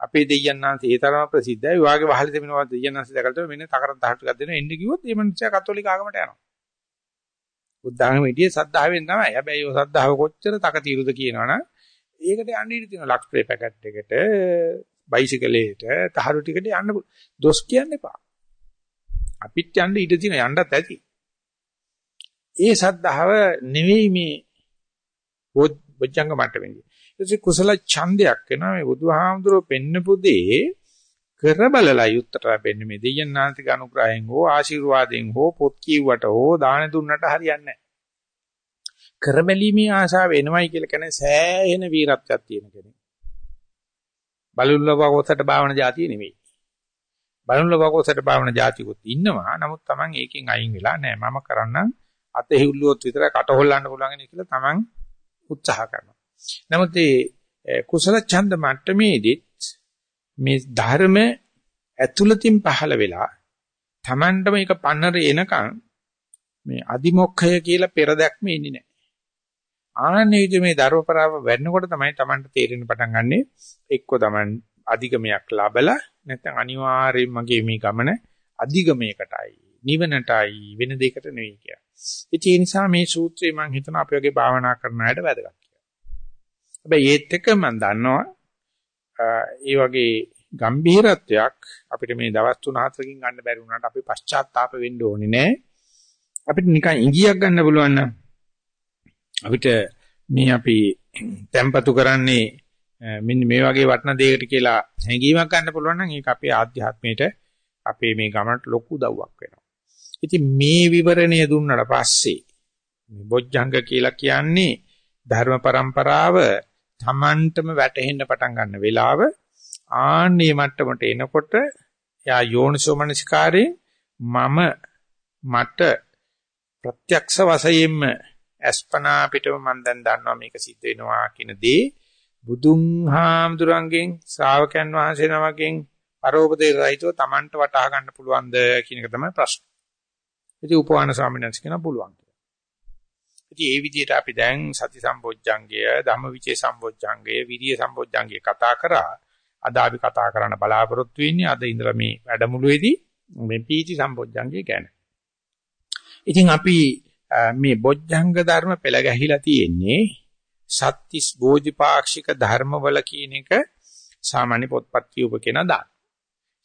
අපේ දෙයයන් ආන්සේ ඒ තරම ප්‍රසිද්ධයි. වාගේ වහලේ තිබෙනවා දෙයයන් ආන්සේ දැකලා මෙන්න තකරන් දහඩු එකක් දෙනවා එන්න කිව්වොත් ඒ මනුස්සයා කතෝලික ආගමට යනවා. බුද්ධාගම හිටියේ සද්ධාවෙන් තමයි. හැබැයි ඔය සද්ධාව කොච්චර තකතිරුද කියනවනම් ඒකට යන්න ඉඩ තියෙනවා. ලක්ස්ප්‍රේ පැකට් එකට, බයිසිකලයට, තහඩු ටිකට යන්න දොස් කියන්න එපා. අපිට යන්න ඉඩ තියෙන යන්නත් ඇති. ඒ සද්ධාව නෙවෙයි මේ බොජ්ජංග මට්ටමේදී. ඊටසේ කුසල ඡන්දයක් වෙනවා මේ බුදුහාමුදුරුවෝ පෙන්නපු දේ කර බලලා යුත්තට ලැබෙන්නේ මේ දෙයයන්ාන්තික අනුග්‍රහයෙන් හෝ ආශිර්වාදයෙන් හෝ පොත් කියුවට හෝ දාන දුන්නට හරියන්නේ නැහැ. කරබැලීමේ ආශාව එනවයි කියලා කියන්නේ සෑහෙන වීරත්වයක් තියෙන කෙනෙක්. බලුල්ලව කොටට භාවන જાතිය නෙමෙයි. බලනුලකෝසට භාවන જાතිකුත් ඉන්නවා. නමුත් Taman ඒකෙන් අයින් වෙලා නෑ මම කරන්නම් අත හිව්ලුවොත් විතරයි කට හොල්ලන්න පුළුවන් කියලා Taman උත්සාහ කරනවා. නමුත් මේ කුසල ඡන්ද මට්ටමේදීත් මේ ධර්ම ඇතුළතින් පහළ වෙලා Tamanට මේක පන්නර එනකන් මේ අදිමොක්ඛය කියලා පෙරදැක්ම ඉන්නේ නැහැ. ආන්නේ විදිහ මේ ධර්මපරාව වැඩනකොට තමයි Tamanට තේරෙන්න පටන් ගන්නෙ එක්ක Taman අධිගමයක් ලැබලා නැත්නම් අනිවාර්යයෙන් මගේ මේ ගමන අධිගමයකටයි නිවනටයි වෙන දෙයකට නෙවෙයි කියලා. ඒ නිසා මේ සූත්‍රය මම හිතනවා අපි වගේ භාවනා කරන අයට වැදගත් කියලා. හැබැයි ඒත් එක්ක මම දන්නවා ඒ වගේ ගම්භීරත්වයක් අපිට මේ දවස් 3-4කින් ගන්න බැරි වුණාට අපි පශ්චාත්තාප වෙන්න ඕනේ නෑ. අපිට නිකන් ඉඟියක් ගන්න පුළුවන් නම් අපිට මේ අපි tempatu කරන්නේ මෙන්න මේ වගේ වටින දෙයකට කියලා හැඟීමක් ගන්න පුළුවන් නම් ඒක අපේ ආධ්‍යාත්මයට අපේ මේ ගමනට ලොකු උදව්වක් වෙනවා. ඉතින් මේ විවරණය දුන්නට පස්සේ මේ බොජ්ජංග කියලා කියන්නේ ධර්ම પરම්පරාව Tamanටම වැටහෙන්න පටන් ගන්න වෙලාව ආන්නේ මට්ටමට එනකොට යා යෝනිසෝමනසිකාරේ මම මට ප්‍රත්‍යක්ෂ වශයෙන්ම අස්පනා පිටම මම දැන් දන්නවා මේක සිද්ධ වෙනවා කියන දේ බුදුන් හාමුදුරන්ගෙන් ශ්‍රාවකයන් වහන්සේ නමකින් පරෝපදේශ රහිතව Tamanට වටහා ගන්න පුළුවන්ද කියන එක තමයි ප්‍රශ්නේ. ඉතින් උපවාන ස්වාමීන් වහන්සේ කියන පුළුවන් කියලා. ඉතින් ඒ විදිහට අපි දැන් සති සම්බොජ්ජංගය, ධම්මවිචේ සම්බොජ්ජංගය, විරිය සම්බොජ්ජංගය කතා කරා. අද අපි කතා කරන්න බලාපොරොත්තු වෙන්නේ අද ඉඳලා මේ වැඩමුළුවේදී මේ පීති සම්බොජ්ජංගය ගැන. ඉතින් අපි මේ බොජ්ජංග ධර්ම පෙළ ගැහිලා තියෙන්නේ සත්‍තිස් බෝධිපාක්ෂික ධර්මවල කියන එක සාමාන්‍ය පොත්පත් කියූප කෙනා දාන.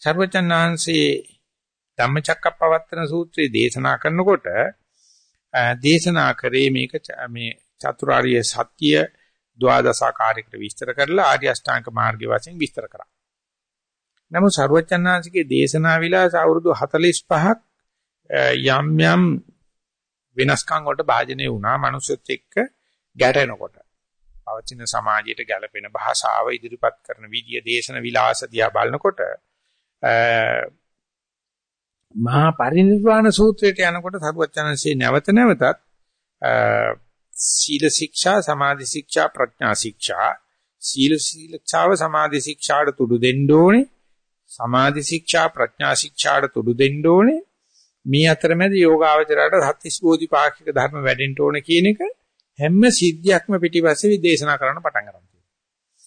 සර්වචන්නාංශේ ධම්මචක්කප්පවත්තන සූත්‍රයේ දේශනා කරනකොට දේශනා කරේ මේක මේ චතුරාර්ය සත්‍ය ද්වාදසාකාරයකට විස්තර කරලා ආර්ය අෂ්ටාංග මාර්ගය වශයෙන් විස්තර කරා. නමුත් සර්වචන්නාංශිකේ දේශනා විලාස අවුරුදු 45ක් යම් යම් වෙනස්කම් වලට භාජනය වුණා මිනිස්සුත් එක්ක ගැටෙනකොට. පවතින සමාජයට ගැළපෙන භාෂාව ඉදිරිපත් කරන විදිය දේශන විලාස දිහා බලනකොට මහා පරිනිර්වාණ සූත්‍රයට යනකොට සරුවචනන්සේ නැවත නැවතත් සීල ශික්ෂා සමාධි ශික්ෂා ප්‍රඥා ශික්ෂා සීල ශික්ෂාව සමාධි ශික්ෂාට තුඩු දෙන්න ඕනේ සමාධි ශික්ෂා ප්‍රඥා ශික්ෂාට තුඩු දෙන්න ඕනේ මේ අතරමැද යෝගාවචරයට සත්‍තිස් බෝධිපාක්ෂික ධර්ම වැඩෙන්න ඕනේ කියන එක හැම සිද්ධියක්ම පිටිපස්සේ විදේශනා කරන්න පටන් ගන්නවා.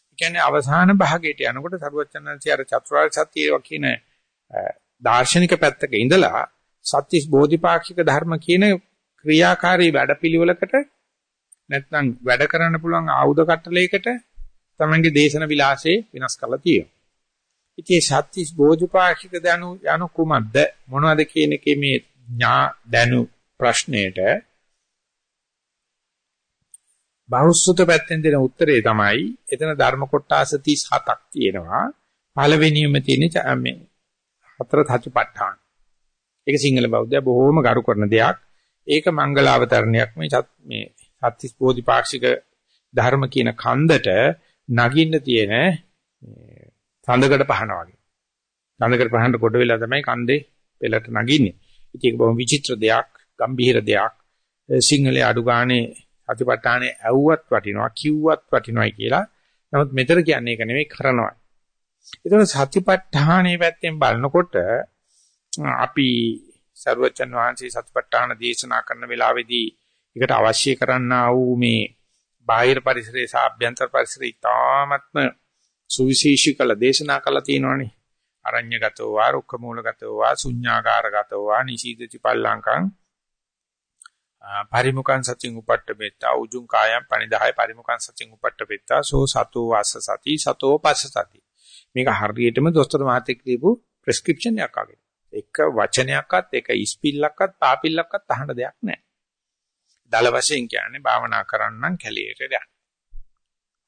ඒ කියන්නේ අවසාන භාගයට යනකොට සරුවචනන්සේ අර චතුරාර්ය සත්‍යය කියන දාර්ශනික පැත්තක ඉඳලා සත්‍තිස් බෝධිපාක්ෂික ධර්ම කියන ක්‍රියාකාරී වැඩපිළිවෙලකට නැත්නම් වැඩ කරන්න පුළුවන් ආයුධ කට්ටලයකට තමන්ගේ දේශන විලාසය වෙනස් කරලා තියෙනවා. ඉතින් සත්‍තිස් බෝධිපාක්ෂික දනු යනු කුමක්ද මොනවද කියන එකේ මේ ඥා දනු ප්‍රශ්නයට බෞද්ධ පැත්තෙන් දෙන උත්තරේ තමයි එතන ධර්ම කොටාස 37ක් තියෙනවා. පළවෙනියම තියෙන මේ හතර සතිපට්ඨාන. ඒක සිංහල බෞද්ධය බොහෝම ගරු කරන දෙයක්. ඒක මංගලාවතරණයක් මේ මේ සත්‍තිස් බෝධිපාක්ෂික ධර්ම කියන කන්දට නගින්න තියෙන සඳකඩ පහන වගේ. සඳකඩ පහනට කොට වෙලා තමයි කන්දේ පෙළට නගින්නේ. ඉතින් ඒක බොහොම විචිත්‍ර දෙයක්, ගම්භීර දෙයක්. සිංහලේ අඩු ගානේ අතිපට්ඨානේ ඇව්වත් වටිනවා කිව්වත් වටිනවායි කියලා. නමුත් මෙතන කියන්නේ ඒක නෙමෙයි කරනවා. ඒතකොට සතිපට්ඨානේ පැත්තෙන් බලනකොට අපි සරුවචන් වහන්සේ සතිපට්ඨාන දේශනා කරන වෙලාවේදී ඒකට අවශ්‍ය කරන්නා වූ මේ බාහිර පරිසරයේ සහ අභ්‍යන්තර පරිසරය ඉතාමත්ම සුවිශේෂී කළ දේශනා කළා තියෙනවානේ. අරඤ්‍යගතෝ වා රුක්ඛ මූලගතෝ වා ශුඤ්ඤාකාරගතෝ වා නිශීදති පල්ලංකං පරිමුඛං සතින් උපට්ඨපෙත්තා උජුං කායං පනිදාය පරිමුඛං සතින් උපට්ඨපෙත්තා සෝ සතෝ වාස සති සතෝ පස්ස සති. මේක හරියටම දොස්තර මහත්තයෙක් දීපු ප්‍රෙස්ක්‍රිප්ෂන් එකක් වගේ. එක වචනයක්වත් එක ඉස්පිල්ලක්වත් පාපිල්ලක්වත් අහන්න දෙයක් නැහැ. දල වශයෙන් කියන්නේ භාවනා කරන්නම් කැලියට යන්න.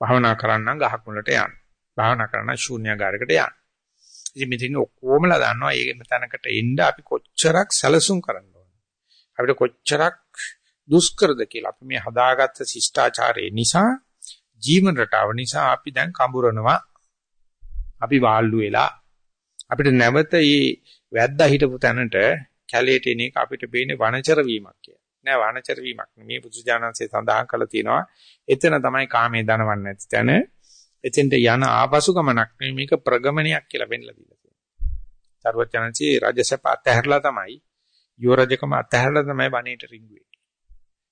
භාවනා කරන්නම් ගහක් මුලට යන්න. භාවනා කරන්න ශූන්‍යagaraකට යන්න. ඉතින් මෙතන ඔක්කොමලා දන්නවා ඒක තැනකට එන්න අපි කොච්චරක් සැලසුම් කරන්න අපිට කොච්චරක් දුෂ්කරද කියලා අපි මේ හදාගත්ත ශිෂ්ටාචාරය නිසා ජීවන රටාව නිසා අපි දැන් කඹරනවා අපි වාල්ලු වෙලා අපිට නැවත මේ වැද්දා හිටපු තැනට කැලේට එන එක අපිට පේන්නේ වනචර වීමක් කියලා. නෑ වනචර වීමක් නෙමෙයි බුදුජානන්සේ සඳහන් කළා තියෙනවා. එතන තමයි කාමයේ දනවන්නේ නැති තැන. එතෙන්ට යන ආපසු ගමනක් නෙමෙයි මේක ප්‍රගමනයක් කියලා පෙන්ලා දීලා තියෙනවා. සර්වඥාන්සේ රජසප අතහැරලා තමයි යෝ රජකම අතහැරලා තමයි වනයේට රිංගුවේ.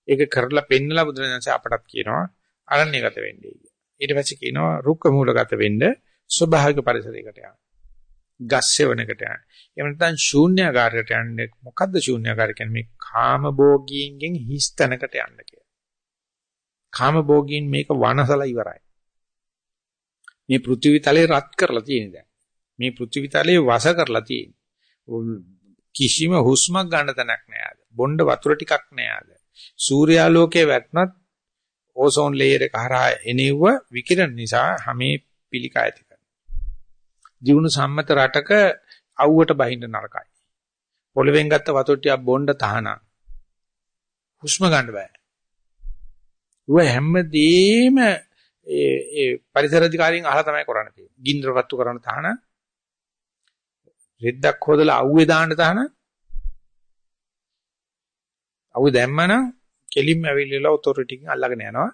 ඒක කරලා පෙන්නලා බුදුරජාණන්සේ අපටත් කියනවා අරණ්‍යගත වෙන්නේ කියලා. ඊට පස්සේ කියනවා රුක්ක මූලගත වෙන්න ස්වභාවික පරිසරයකට යන්න. ගස් සෙවණකට යන්න. එහෙම නැත්නම් ශූන්‍යාකාරයකට යන්නේ මොකද්ද ශූන්‍යාකාරය කියන්නේ මේ කාම භෝගීන්ගෙන් හිස් තැනකට යන්න කියලා. කාම භෝගීන් මේක වනසලා ඉවරයි. මේ පෘථිවි තලේ රත් කරලා තියෙන දැන්. මේ පෘථිවි තලේ වස කරලා තියෙන. කිසිම හුස්මක් ගන්න තැනක් නෑ ආද. බොණ්ඩ වතුර ටිකක් නෑ ආද. සූර්යාලෝකයේ වැටුණත් ඕසෝන් ලේයර් එක හරහා එනෙව්ව විකිරණ නිසා හැමේ පිළිකා ඇති කරනවා. ජීවුණු සම්මත රටක අවුවට බහින්න නරකයි. පොළවෙන් ගත්ත වතුර ටිකක් බොණ්ඩ තහනම්. හුස්ම ගන්න බෑ. ඌ හැමදේම ඒ ඒ පරිසර අධිකාරියෙන් අහලා තමයි කරන්න තියෙන්නේ. ගින්දර වත්තු කරන්න තහනම්. රෙද්දක් හොදලා අවුවේ දාන්න තහනම්. අවුවේ දැම්මනම් කෙලින්ම ඇවිල්ලා ඔතොරිටි එකෙන් අල්ලගෙන යනවා.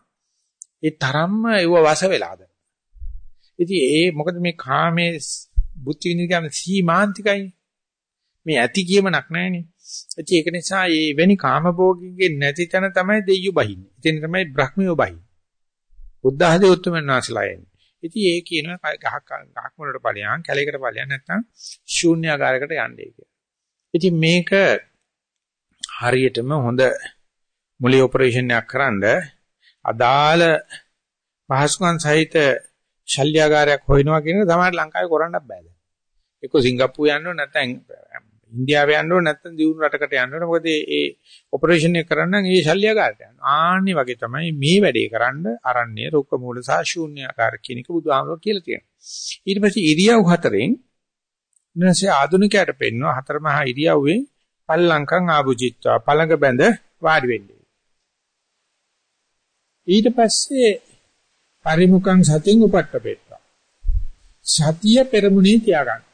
ඒ තරම්ම ඒව වස වෙලාද. ඉතින් ඒ මොකද මේ කාමයේ බුද්ධ විඳින සීමාන්තිකයි. මේ ඇති කියමනක් නැහැනේ. ඉතින් ඒක නිසා මේ වෙනි කාමභෝගිකේ නැති තැන තමයි දෙයියෝ බහින්නේ. ඉතින් තමයි බ්‍රහ්මියෝ බහින්නේ. බුද්ධ ආදී උතුම්යන් වහන්සේලා එන්නේ. ඉතින් ඒ කියනවා ගහක් ගහක් වලට ඵලයන් කැලේකට ඵලයන් නැත්නම් ශූන්‍යාකාරයකට යන්නේ කියලා. ඉතින් මේක හරියටම හොඳ මොලේ ඔපරේෂන් එකක් කරන්ඩ අදාළ පහසුකම් සහිත ශල්‍යාගාරයක් හොයනවා කියන එක තමයි ලංකාවේ කරන්නත් බෑ දැන්. එක්ක සිංගප්පූ යන්න ඕන නැත්නම් ඉන්දියාව යන්න ඕන නැත්නම් දියුණු රටකට යන්න ඕන. මොකද මේ ඔපරේෂන් එක කරන්න ඒ ශල්‍යගාරට යන්න. ආන්නේ වගේ තමයි මේ වැඩේ කරන්න අරන්නේ රුක්ක මූල සහ ශූන්‍යාකාර කියන එක බුදුහාමර කියලා තියෙනවා. ඊට පස්සේ ඉරියව් හතරෙන් ඊනසේ ආධුනිකයට පෙන්වන හතර මහා ඉරියව්වෙන් පල්ලංකම් ආභුජිත්වා පළඟ බැඳ වාඩි වෙන්නේ. ඊට පස්සේ පරිමුඛං සතින් උපට්ඨපෙත්තා. සතිය පෙරමුණේ තියාගන්න.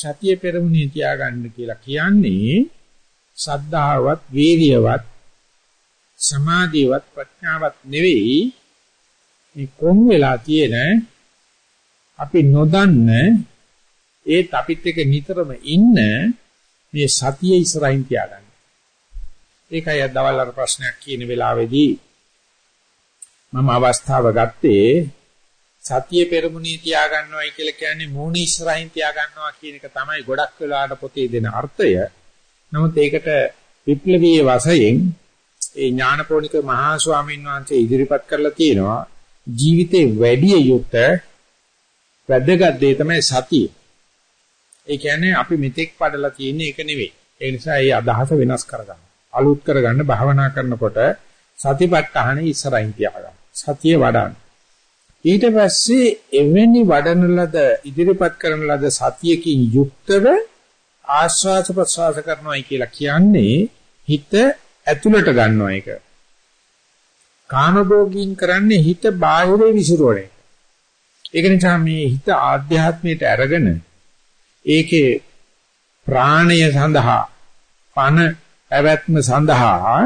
සතිය පෙරමුණේ තියාගන්න කියලා කියන්නේ සද්ධාවත්, වීර්යවත්, සමාධියවත්, ප්‍රඥාවත් නෙවෙයි මේ කොන් වෙලා තියෙන අපි නොදන්න ඒත් අපිත් එක්ක නිතරම ඉන්න මේ සතිය ඉස්සරහින් තියාගන්න. ඒකයි දවල් අර ප්‍රශ්නයක් කියන වෙලාවේදී මම අවස්ථාව ගත්තේ සතිය පෙරමුණේ තියාගන්නවයි කියලා කියන්නේ මූණ ඉස්සරහින් තියාගන්නවා කියන එක තමයි ගොඩක් වෙලාවට පොතේ දෙන අර්ථය. නමුත් ඒකට විප්ලවීය වශයෙන් ඒ ඥානපෝනික මහා ස්වාමීන් වහන්සේ ඉදිරිපත් කරලා තියෙනවා ජීවිතේ වැඩි යුත් වැදගත් දේ තමයි සතිය. ඒ කියන්නේ අපි මෙතෙක් පඩලා තියෙන එක නෙවෙයි. ඒ නිසා මේ අදහස වෙනස් කරගන්න. අලුත් කරගන්න භාවනා කරනකොට සතිපට්ඨාන ඉස්සරහින් තියාගන්න. සතිය වඩන්න. ඊට පස්සේ එවැනි වඩන ලද ඉදිරිපත් කරන ලද සතියකින් යුක්තව ආස්වාස ප්‍රසවාස කරනවායි කියලා කියන්නේ හිත ඇතුළට ගන්නවා එක. කාමභෝගීන් කරන්නේ හිත බාහිරේ විසිරුවන එක. ඒක නිසා මේ හිත ආධ්‍යාත්මයට අරගෙන ඒකේ ප්‍රාණය සඳහා පන පැවැත්ම සඳහා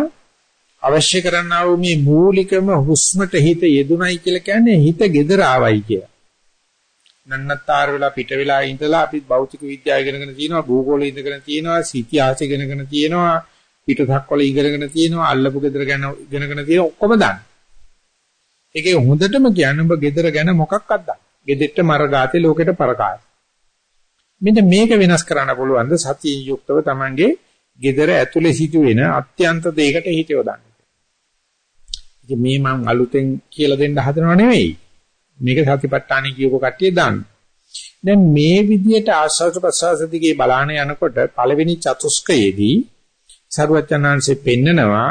අවශ්‍ය කරන්නා වූ මේ මූලිකම හුස්මට හිත යෙදුණයි කියලා කියන්නේ හිත gedara ආවයි කියලා. නන්නතර වෙලා පිට වෙලා ඉඳලා අපි භෞතික විද්‍යාව ඉගෙනගෙන තියෙනවා භූගෝලය ඉගෙනගෙන තියෙනවා ඉතිහාසය ඉගෙනගෙන තියෙනවා පිටසක් වල ඉගෙනගෙන තියෙනවා අල්ලපු gedara ගැන ඉගෙනගෙන තියෙනවා ඔක්කොම දන්න. ඒකේ හොඳටම කියන්නේ ඔබ gedara ගැන මොකක්වත් දන්න. gedෙට්ට මරගාතේ ලෝකෙට පරකාය. මෙන්න මේක වෙනස් කරන්න පුළුවන් ද සතියෙන් යුක්තව Tamange gedara ඇතුලේ සිදුවෙන අත්‍යන්ත දෙයකට හිත යොදන්න. ඉතින් මේ මම අලුතෙන් කියලා දෙන්න හදනව නෙවෙයි. මේක සතිපට්ඨානෙ කියපු කට්ටිය දාන්න. දැන් මේ විදියට ආස්වාද ප්‍රසවාස දිගේ බලාන යනකොට පළවෙනි චතුස්කයේදී සරුවචනාංශේ පෙන්නනවා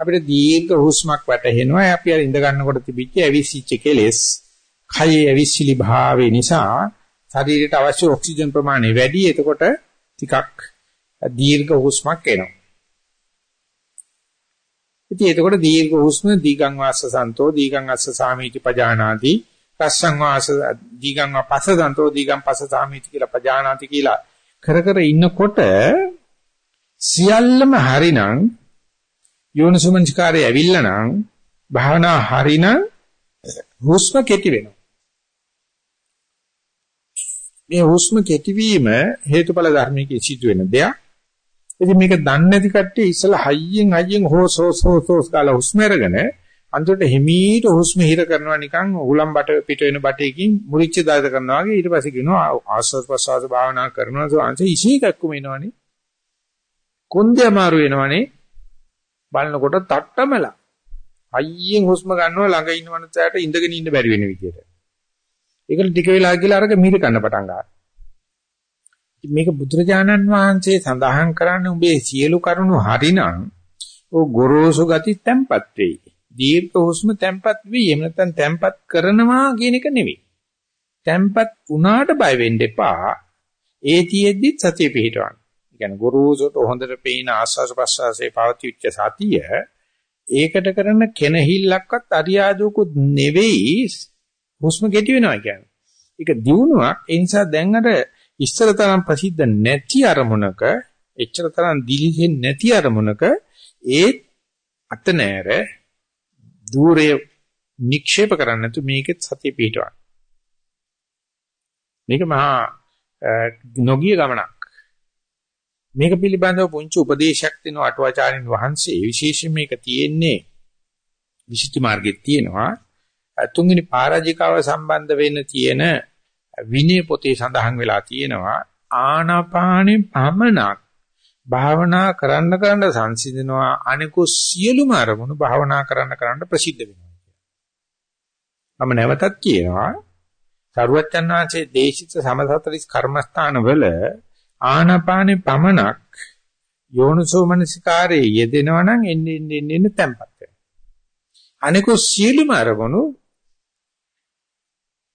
අපිට දීර්ඝ හුස්මක් වැටෙනවා. අපි අර ඉඳ ගන්නකොට තිබිච්ච ඇවිස්සිච්ච කෙලෙස්, කයේ ඇවිස්සිලි භාවය නිසා ශරීරයට අවශ්‍ය ඔක්සිජන් ප්‍රමාණය වැඩි. එතකොට ටිකක් දීර්ඝ හුස්මක් එනවා. ඉතින් එතකොට දීර්ඝ හුස්ම දීගං වාස්ස සන්තෝ දීගං අස්ස සාමීති පජානාති රස්සං වාස දීගං පසදන්තෝ දීගං පසසාමිති කියලා පජානාති කියලා කර කර ඉන්නකොට සියල්ලම හරිනම් යෝනිසුමංස්කාරය ඇවිල්ලා නම් භාවනා හරිනම් හුස්ම කෙටි වෙනවා. මේ හුස්ම කෙටිවීම හේතුඵල ධර්මයේ සිදු වෙන දෙයක්. ඉතින් මේක දන්නේ නැති කට්ටිය ඉස්සලා හයියෙන් හයියෙන් හොස් හොස් හොස් හොස් කාලා හුස්ම අරගෙන අන්තිමට හිමීට හුස්ම හිර කරනවා නිකන් උලම් බට පිට වෙන බටේකින් මුරිච්ච දායක කරනවා වගේ ඊට පස්සේ කියනවා ආස්වාද ප්‍රසවාස භාවනා කරනවා සෝංශ ඉසීකක්කම එනවනේ. කොන්දේ අමාරු වෙනවනේ. බලනකොට තට්ටමලා අයියෙන් හුස්ම ගන්නවා ළඟ ඉන්න මනුස්සයාට ඉඳගෙන ඉන්න බැරි වෙන විදියට. ඒකල ටික වෙලා ගිහලා අරක මිහිර කන්න පටන් ගන්නවා. මේක බුදුරජාණන් වහන්සේ සඳහන් කරන්නේ උඹේ සියලු කරුණු හරිනම් ਉਹ ගොරෝසු ගති තැම්පත් වෙයි දීර්ඝ හුස්ම තැම්පත් වී එහෙම නැත්නම් තැම්පත් කරනවා කියන එක නෙවෙයි. තැම්පත් වුණාට බය වෙන්න එපා. ඒ තියෙද්දි සතිය පිහිටවන්න. ඒ කියන්නේ ගුරුසොට හොඳට පේන ආස්වාස ප්‍රසවාසයේ පවතිච්ච සතිය ඒකට කරන කෙනහිල්ලක්වත් අරියාදුකුත් නෙවෙයි හුස්ම කෙටි වෙනවා කියන්නේ. ඒක දියුණුවක්. ඒ නිසා දැන් අර ඉස්සර තරම් ප්‍රසිද්ධ නැති අරමුණක එච්චර තරම් දිලිසෙන්නේ නැති අරමුණක ඒ අත නෑර দূරය නික්ෂේප කරන්නේ නැතු මේකෙත් සතිය පිටවන්න. මේක මහා නොගිය ගමනක්. මේක පිළිබඳව පුංචි උපදේශයක් දෙන අටුවාචාරින් වහන්සේ විශේෂයෙන් මේක තියෙන්නේ විශිෂ්ට මාර්ගෙත් තියෙනවා. තුන්වෙනි පරාජිකාව සම්බන්ධ වෙන්න තියෙන විනය පොතේ සඳහන් වෙලා තියෙනවා ආනාපානෙ පමණක් භාවනා කරන්න කරන්න සංසිඳනවා අනිකු සියලුම අරමුණු භාවනා කරන්න කරන්න ප්‍රසිද්ධ වෙනවා කියලා. මම නැවතත් කියනවා සරුවච්චන් වහන්සේ දේශිත සමසතරිස් කර්මස්ථාන වල ආනාපානෙ පමණක් යෝනිසෝ මනසිකාරයේ යෙදෙනවා නම් එන්නේ එන්නේ එන්නේ තැම්පත් වෙනවා. අනිකු සියලුම අරමුණු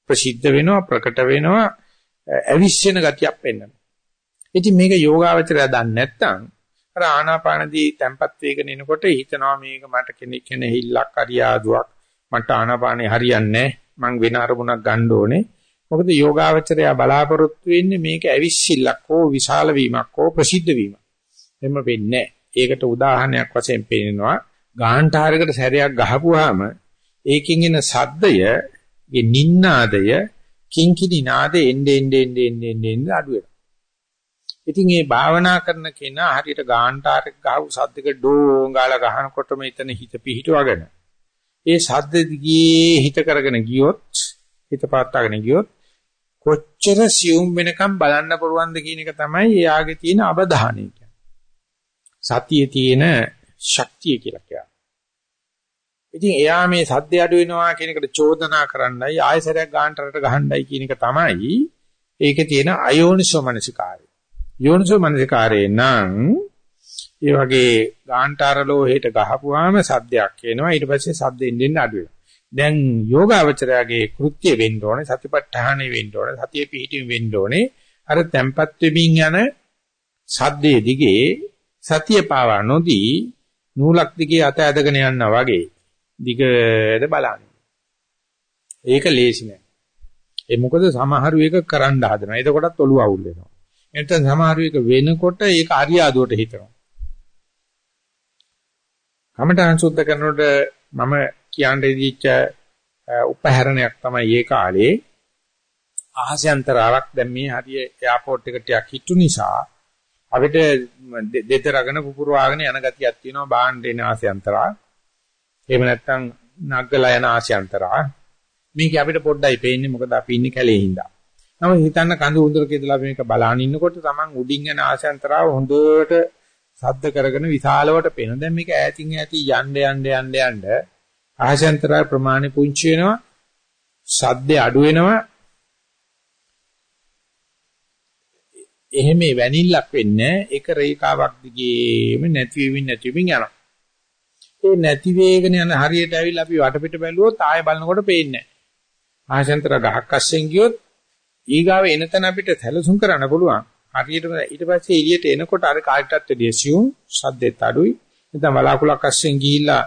ප්‍රසිද්ධ වෙනවා ප්‍රකට වෙනවා අවිශ්වෙන ගතියක් පෙන්වනවා. ඉතින් මේක යෝගාවචරය දන්නේ නැත්නම් අර ආනාපානදී තැම්පත් වේගෙන එනකොට හිතනවා මේක මට කෙනෙක් කෙනෙහිල්ලක් අරියාදුවක් මට ආනාපානේ හරියන්නේ මං වෙන අරමුණක් ගන්න ඕනේ. මොකද යෝගාවචරය බලාපොරොත්තු වෙන්නේ මේක ඇවිස්සිල්ලක් හෝ විශාල වීමක් හෝ ප්‍රසිද්ධ වීමක්. එන්න වෙන්නේ ඒකට උදාහරණයක් වශයෙන් පෙන්නනවා. ගාහන්ටාරයකට සැරයක් ගහපුවාම ඒකින් එන සද්දය ඒ නින්නාදය කිංකිණි නාදේ එන්නේ එන්නේ එන්නේ එන්නේ අඩු වෙනවා ඉතින් මේ භාවනා කරන කෙනා හරියට ගාන්ටාරයක් ගහපු සද්දක ඩෝංගාලා ගහනකොට මෙතන හිත පිහිටවගෙන ඒ සද්ද දිගේ හිත කරගෙන ගියොත් හිත පාත්තාගෙන ගියොත් කොච්චර සියුම් වෙනකම් බලන්න පුළුවන්ද කියන එක තමයි එයාගේ තියෙන අවධානය කියන්නේ. සතියේ තියෙන ශක්තිය කියලා කියන්නේ. ඉතින් එයා මේ සද්ද අඩු වෙනවා කියන එකට චෝදනා කරන්නයි ආයසරයක් ගාන්ටරට ගහන්නයි කියන එක තමයි ඒකේ තියෙන අයෝනිසෝ මනසිකාරය. යෝනිසෝ මනසිකාරේ නම් ඒ වගේ ගාන්ටාර ලෝහෙට ගහපුවාම සද්දයක් එනවා ඊට පස්සේ සද්දෙන් දෙන්න අඩු වෙනවා. දැන් යෝගාවචරයාගේ කෘත්‍ය වෙන්න ඕනේ සතිපට්ඨානෙ වෙන්න ඕනේ සතිය පිහිටීම වෙන්න ඕනේ අර tempat වෙමින් යන සද්දේ දිගේ සතිය පාවා නොදී නූලක් දිගේ අත ඇදගෙන යනවා වගේ දිගට බලන්න. ඒක ලේසි නෑ. ඒ මොකද සමහරු එක කරන්න හදනවා. එතකොටත් ඔළුව අවුල් වෙනවා. එතන සමහර එක වෙනකොට ඒක අරියාදුවට හිතනවා. කමඨාන් සුද්ධ කරනකොට මම කියන්නේ දීච්ච උපහැරණයක් තමයි ඒ කාලේ ආහසයන්තරාවක් දැන් මේ හරිය එයාපෝට් එකට ටිකක් හිටු නිසා අපිට දෙතරගෙන පුපුරවාගෙන යන ගතියක් තියෙනවා බාණ්ඩ එන ආසයන්තරා. එහෙම නැත්නම් නග්ගලා යන ආසයන්තරා. මේක අපිට පොඩ්ඩයි පේන්නේ මොකද අපි ඉන්නේ කැලේ හින්දා. නම හිතන්න කඳු උඳුරක ඉඳලා මේක බලාන ඉන්නකොට Taman උඩින් යන ආශයන්තරාව හොඳට සද්ද කරගෙන විශාලවට පේන. දැන් මේක ඈතින් ඈති යන්න යන්න යන්න යන්න ආශයන්තරාව ප්‍රමාණය පුංචි වෙනවා. සද්දේ අඩු වෙනවා. එහෙම වැනිල්ලක් වෙන්නේ එක රේඛාවක් දිගේම නැති වෙමින් නැති වෙමින් යනවා. ඒ නැති වේගන යන හරියට ඇවිල්ලා අපි වටපිට බැලුවොත් ආයෙ බලනකොට පේන්නේ නැහැ. ආශයන්තර ගහක් අස්සෙන් ගියොත් ඊගාව එනතන අපිට සැලසුම් කරන්න පුළුවන්. හරියටම ඊට පස්සේ එළියට එනකොට අර කාටත් වැඩි සියුම් සද්දෙත් අඩුයි. නැත්නම් වලාකුලක් අස්සෙන් ගිහිල්ලා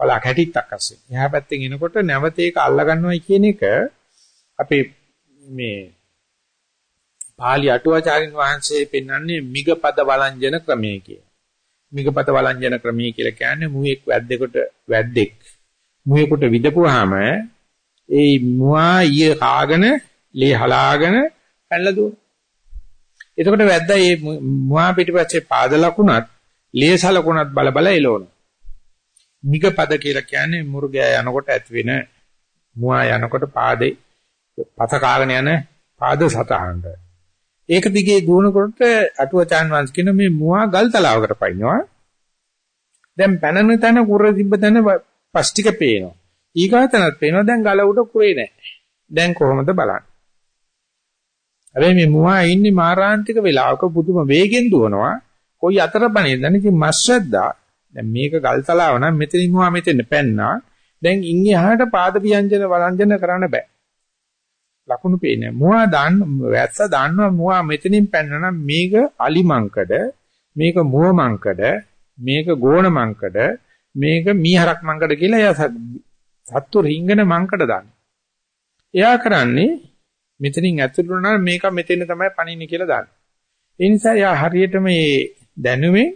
වලා කැටිත්තක් අස්සෙන්. එහා පැත්තෙන් එනකොට නැවත ඒක අල්ලා ගන්නවයි කියන එක අපේ මේ පාලි අටුවාචාරින් වහන්සේ පෙන්වන්නේ මිගපද වළංජන ක්‍රමය කිය. මිගපද වළංජන ක්‍රමය කියලා කියන්නේ මුවෙක් වැද්දෙකුට වැද්දෙක් මුවෙකුට විදපුවාම ඒ මුවා ඊය කාගෙන ලේ හලාගෙන පැනලා දුවන. එතකොට වැද්දා මේ මුවා පිටිපස්සේ පාද ලකුණත් ලේ සලකුණත් බල බල එළවන. මිගපද කියලා කියන්නේ මුර්ගයා යනකොට ඇති වෙන මුවා යනකොට පාදේ පත කාගෙන යන පාද සතහනට. ඒක දිගේ දුවනකොට අටුවචාන් වංශ කියන මේ මුවා ගල් තලාවකට පයින්නවා. දැන් පැනන තැන කුර තිබ්බ තැන පස් ටික පේනවා. ඊගාතනත් පේනවා දැන් ගල උඩ කුරේ නැහැ. දැන් කොහොමද බලන්නේ? හැබැයි මේ මුවා ඉන්නේ මාරාන්තික වෙලාවක පුදුම වේගෙන් දුවනවා. කොයි අතර බණේද? දැන් ඉතින් මස්සද්දා දැන් මේක ගල් තලාව නම් මෙතනින් මුවා මෙතෙන් පැන්නා. දැන් ඉන්නේ එහාට පාද ව්‍යංජන වළංජන කරන්න බෑ. ලකුණු පේන්නේ. මුවා දාන්න වැස්ස දාන්නවා මුවා මෙතනින් පැනනනම් මේක අලිමංකඩ මේක මුව මංකඩ මේක ගෝණ මංකඩ මේක මීහරක් මංකඩ කියලා එයා සත්තු රිංගන මංකඩ දාන්නේ. එයා කරන්නේ මෙතනින් ඇතුළු වුණා මේක මෙතෙන් තමයි පණින්නේ කියලා දාන්නේ. ඒ නිසා එයා හරියට මේ දැනුමේ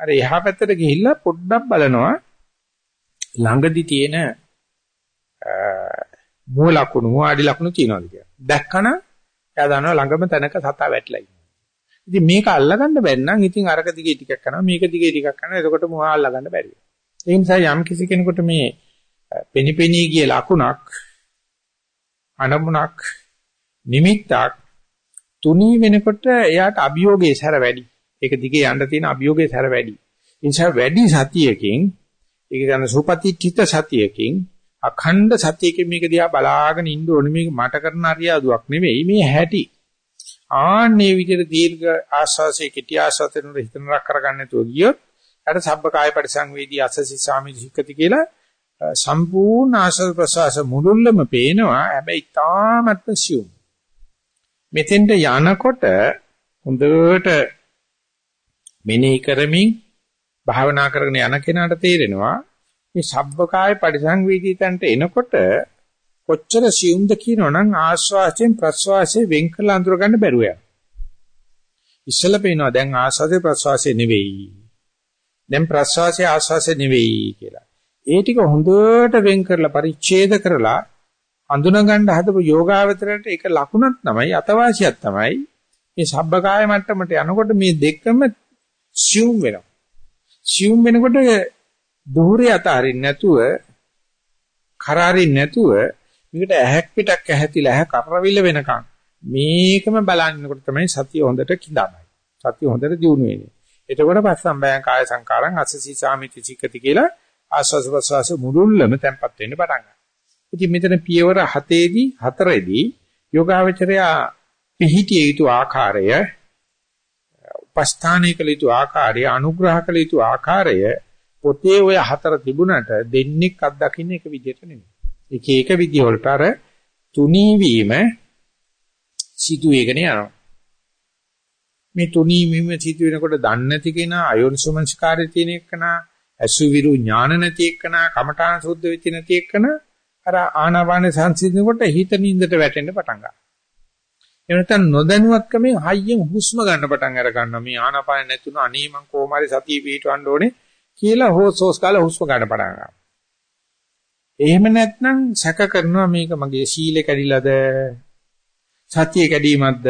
අර එහා පැත්තට ගිහිල්ලා පොඩ්ඩක් බලනවා ළඟදි තියෙන මූල ලකුණු මූවාඩි ලකුණු තියනවාද කියලා. දැක්කම එයා දන්නවා ළඟම තැනක සතා වැටලා ඉන්නවා. ඉතින් මේක අල්ලගන්න බැරි නම් ඉතින් අරක දිගේ ටිකක් කරනවා මේක දිගේ ටිකක් කරනවා එතකොට මූවා අල්ලගන්න බැරි වෙනවා. ඒ නිසා යම් කිසි කෙනෙකුට මේ පෙනිපෙනී ගිය ලකුණක් අනමුණක් නිමිත්තක් තුනී වෙනකොට එයාට අභියෝගයේ සැර වැඩි. ඒක දිගේ යන්න තියෙන අභියෝගයේ සැර වැඩි. ඒ නිසා වැඩි සතියකින් ඒක ගන්න සුපතිත්‍ිත සතියකින් අඛණ්ඩ සතියකින් මේක දිහා බලාගෙන ඉන්න ඕනේ මේක මට කරන අරියාදුවක් නෙවෙයි මේ හැටි. ආන්නේ විදිහට දීර්ඝ ආස්වාසයේ කිටි ආස්වාතෙන් හිතනරක් කරගන්න නැතුව ගියොත් අර සබ්බ කාය පරිසංවේදී අසසි සාමි සික්කති කියලා සම්පූර්ණ ආස්වාද ප්‍රසවාස මුළුල්ලම පේනවා හැබැයි තාමත්ම සියුම්. මෙතෙන්ට යනකොට හොඳට මෙනෙහි කරමින් භාවනා කරගෙන යන කෙනාට තේරෙනවා මේ සබ්බකාය පරිසංවේදීතන්ට එනකොට කොච්චර සියුම්ද කියනවනම් ආශ්වාසයෙන් ප්‍රශ්වාසයෙන් වෙන් කරලා අඳුර ගන්න බැරුව යනවා. ඉස්සෙල්ලා පේනවා දැන් ආශ්වාසය ප්‍රශ්වාසය නෙවෙයි. දැන් ප්‍රශ්වාසය ආශ්වාසය නෙවෙයි කියලා. ඒ ටික හොඳට වෙන් කරලා පරිච්ඡේද කරලා අඳුන ගන්න හදපු යෝගාවතරයට ඒක ලකුණක් තමයි අතවාසියක් තමයි මේ සබ්බකාය මට්ටමට යනකොට මේ දෙකම සියුම් වෙනවා. සියුම් වෙනකොට දුහුරේ අතහරින්න නැතුව කරාරින් නැතුව මේකට ඇහැක් පිටක් ඇහැතිලා ඇහැ කරවිල වෙනකන් මේකම බලන්නකොට තමයි සතිය හොඳට කිඳාමයි. සතිය හොඳට දියුණු වෙන්නේ. එතකොට පස්සම්බයං කාය සංකාරං අසසී සාමිති චිකති කියලා ආස්වාස ප්‍රසවාස මුළුල්ලම තැම්පත් වෙන්න පටන් ගන්නවා. ඉතින් මෙතන පියවර 7ේදී 4ේදී යෝගාවචරයා පිහිටිය යුතු ආකාරය උපස්ථානය කළ යුතු ආකාරය අනුග්‍රහ කළ යුතු ආකාරය පොතේ ඔය හතර තිබුණට දෙන්නෙක් අත්දකින්න එක විදිහට නෙමෙයි. එක එක විදිහ වලට අර තුනී වීම සිදු වෙගෙන යනවා. මේ තුනී වීම සිදු වෙනකොට දන්නේ නැති කෙනා අයෝනිසමංස්කාරය තියෙන එකනා අසුවිරු ඥාන නැති එකනා කමඨාන සුද්ධ වෙච්ච නැති එකනා අර ආනාපාන සංසිඳනකොට හිත නින්දට වැටෙන්න පටන් ගන්නවා. එනතන නොදැනුවත්කමෙන් හයියෙන් හුස්ම ගන්න පටන් අර ගන්නවා. මේ ආනාපාන නැතුණ අනේ මං කොහොම හරි සතිය පිටවන්න ඕනේ කියලා හොස් හොස් කාලා හුස්ම ගන්න පටන් ගන්නවා. එහෙම නැත්නම් සැක කරනවා මේක මගේ සීලේ කැඩිලාද සතිය කැඩීමක්ද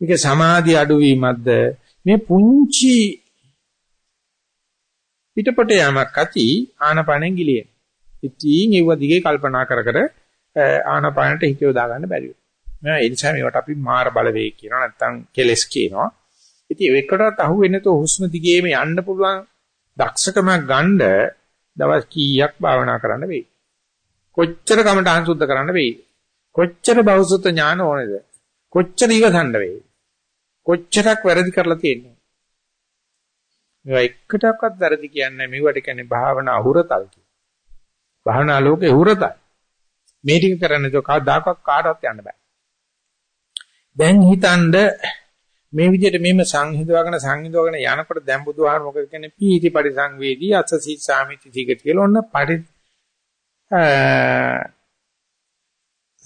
මේක සමාධි අඩුවීමක්ද මේ පුංචි පිටපට යamak ඇති ආනපනෙන් ගිලියෙන්. ඉතින් ඒව දිගේ කල්පනා කර කර ආනපනට හිත යොදා ගන්න බැරි වෙනවා. ඒ නිසා මේවට අපි මාර බලවේග කියනවා නැත්නම් කෙලස් කියනවා. ඉතින් ඒකටත් අහු වෙන්නේ તો හුස්ම දිගේම යන්න පුළුවන් දක්ෂකමක් ගන්න දවස් කීයක් භාවනා කරන්න වෙයි. කොච්චර කමටහන් සුද්ධ කරන්න වෙයි. කොච්චර බෞසුත ඥාන ඕනේද? කොච්චර ඉවසන්න වෙයි. කොච්චරක් වැරදි කරලා තියෙන්නේ. මේවා එකටවත් වැරදි කියන්නේ මේවට කියන්නේ භාවනා හුරතල් කියන. භාවනා ලෝකේ හුරතල්. මේ ටික කරන්නේ તો කවදාකවත් කාටවත් යන්න බෑ. දැන් හිතනද මේ විදිහට මෙහෙම සංහිඳවගෙන සංහිඳවගෙන යනකොට දැන් බුදුහාර මොකද කියන්නේ පීති පරිසංවේදී අසසී සාමිති දිගට කියලා ඔන්න පරි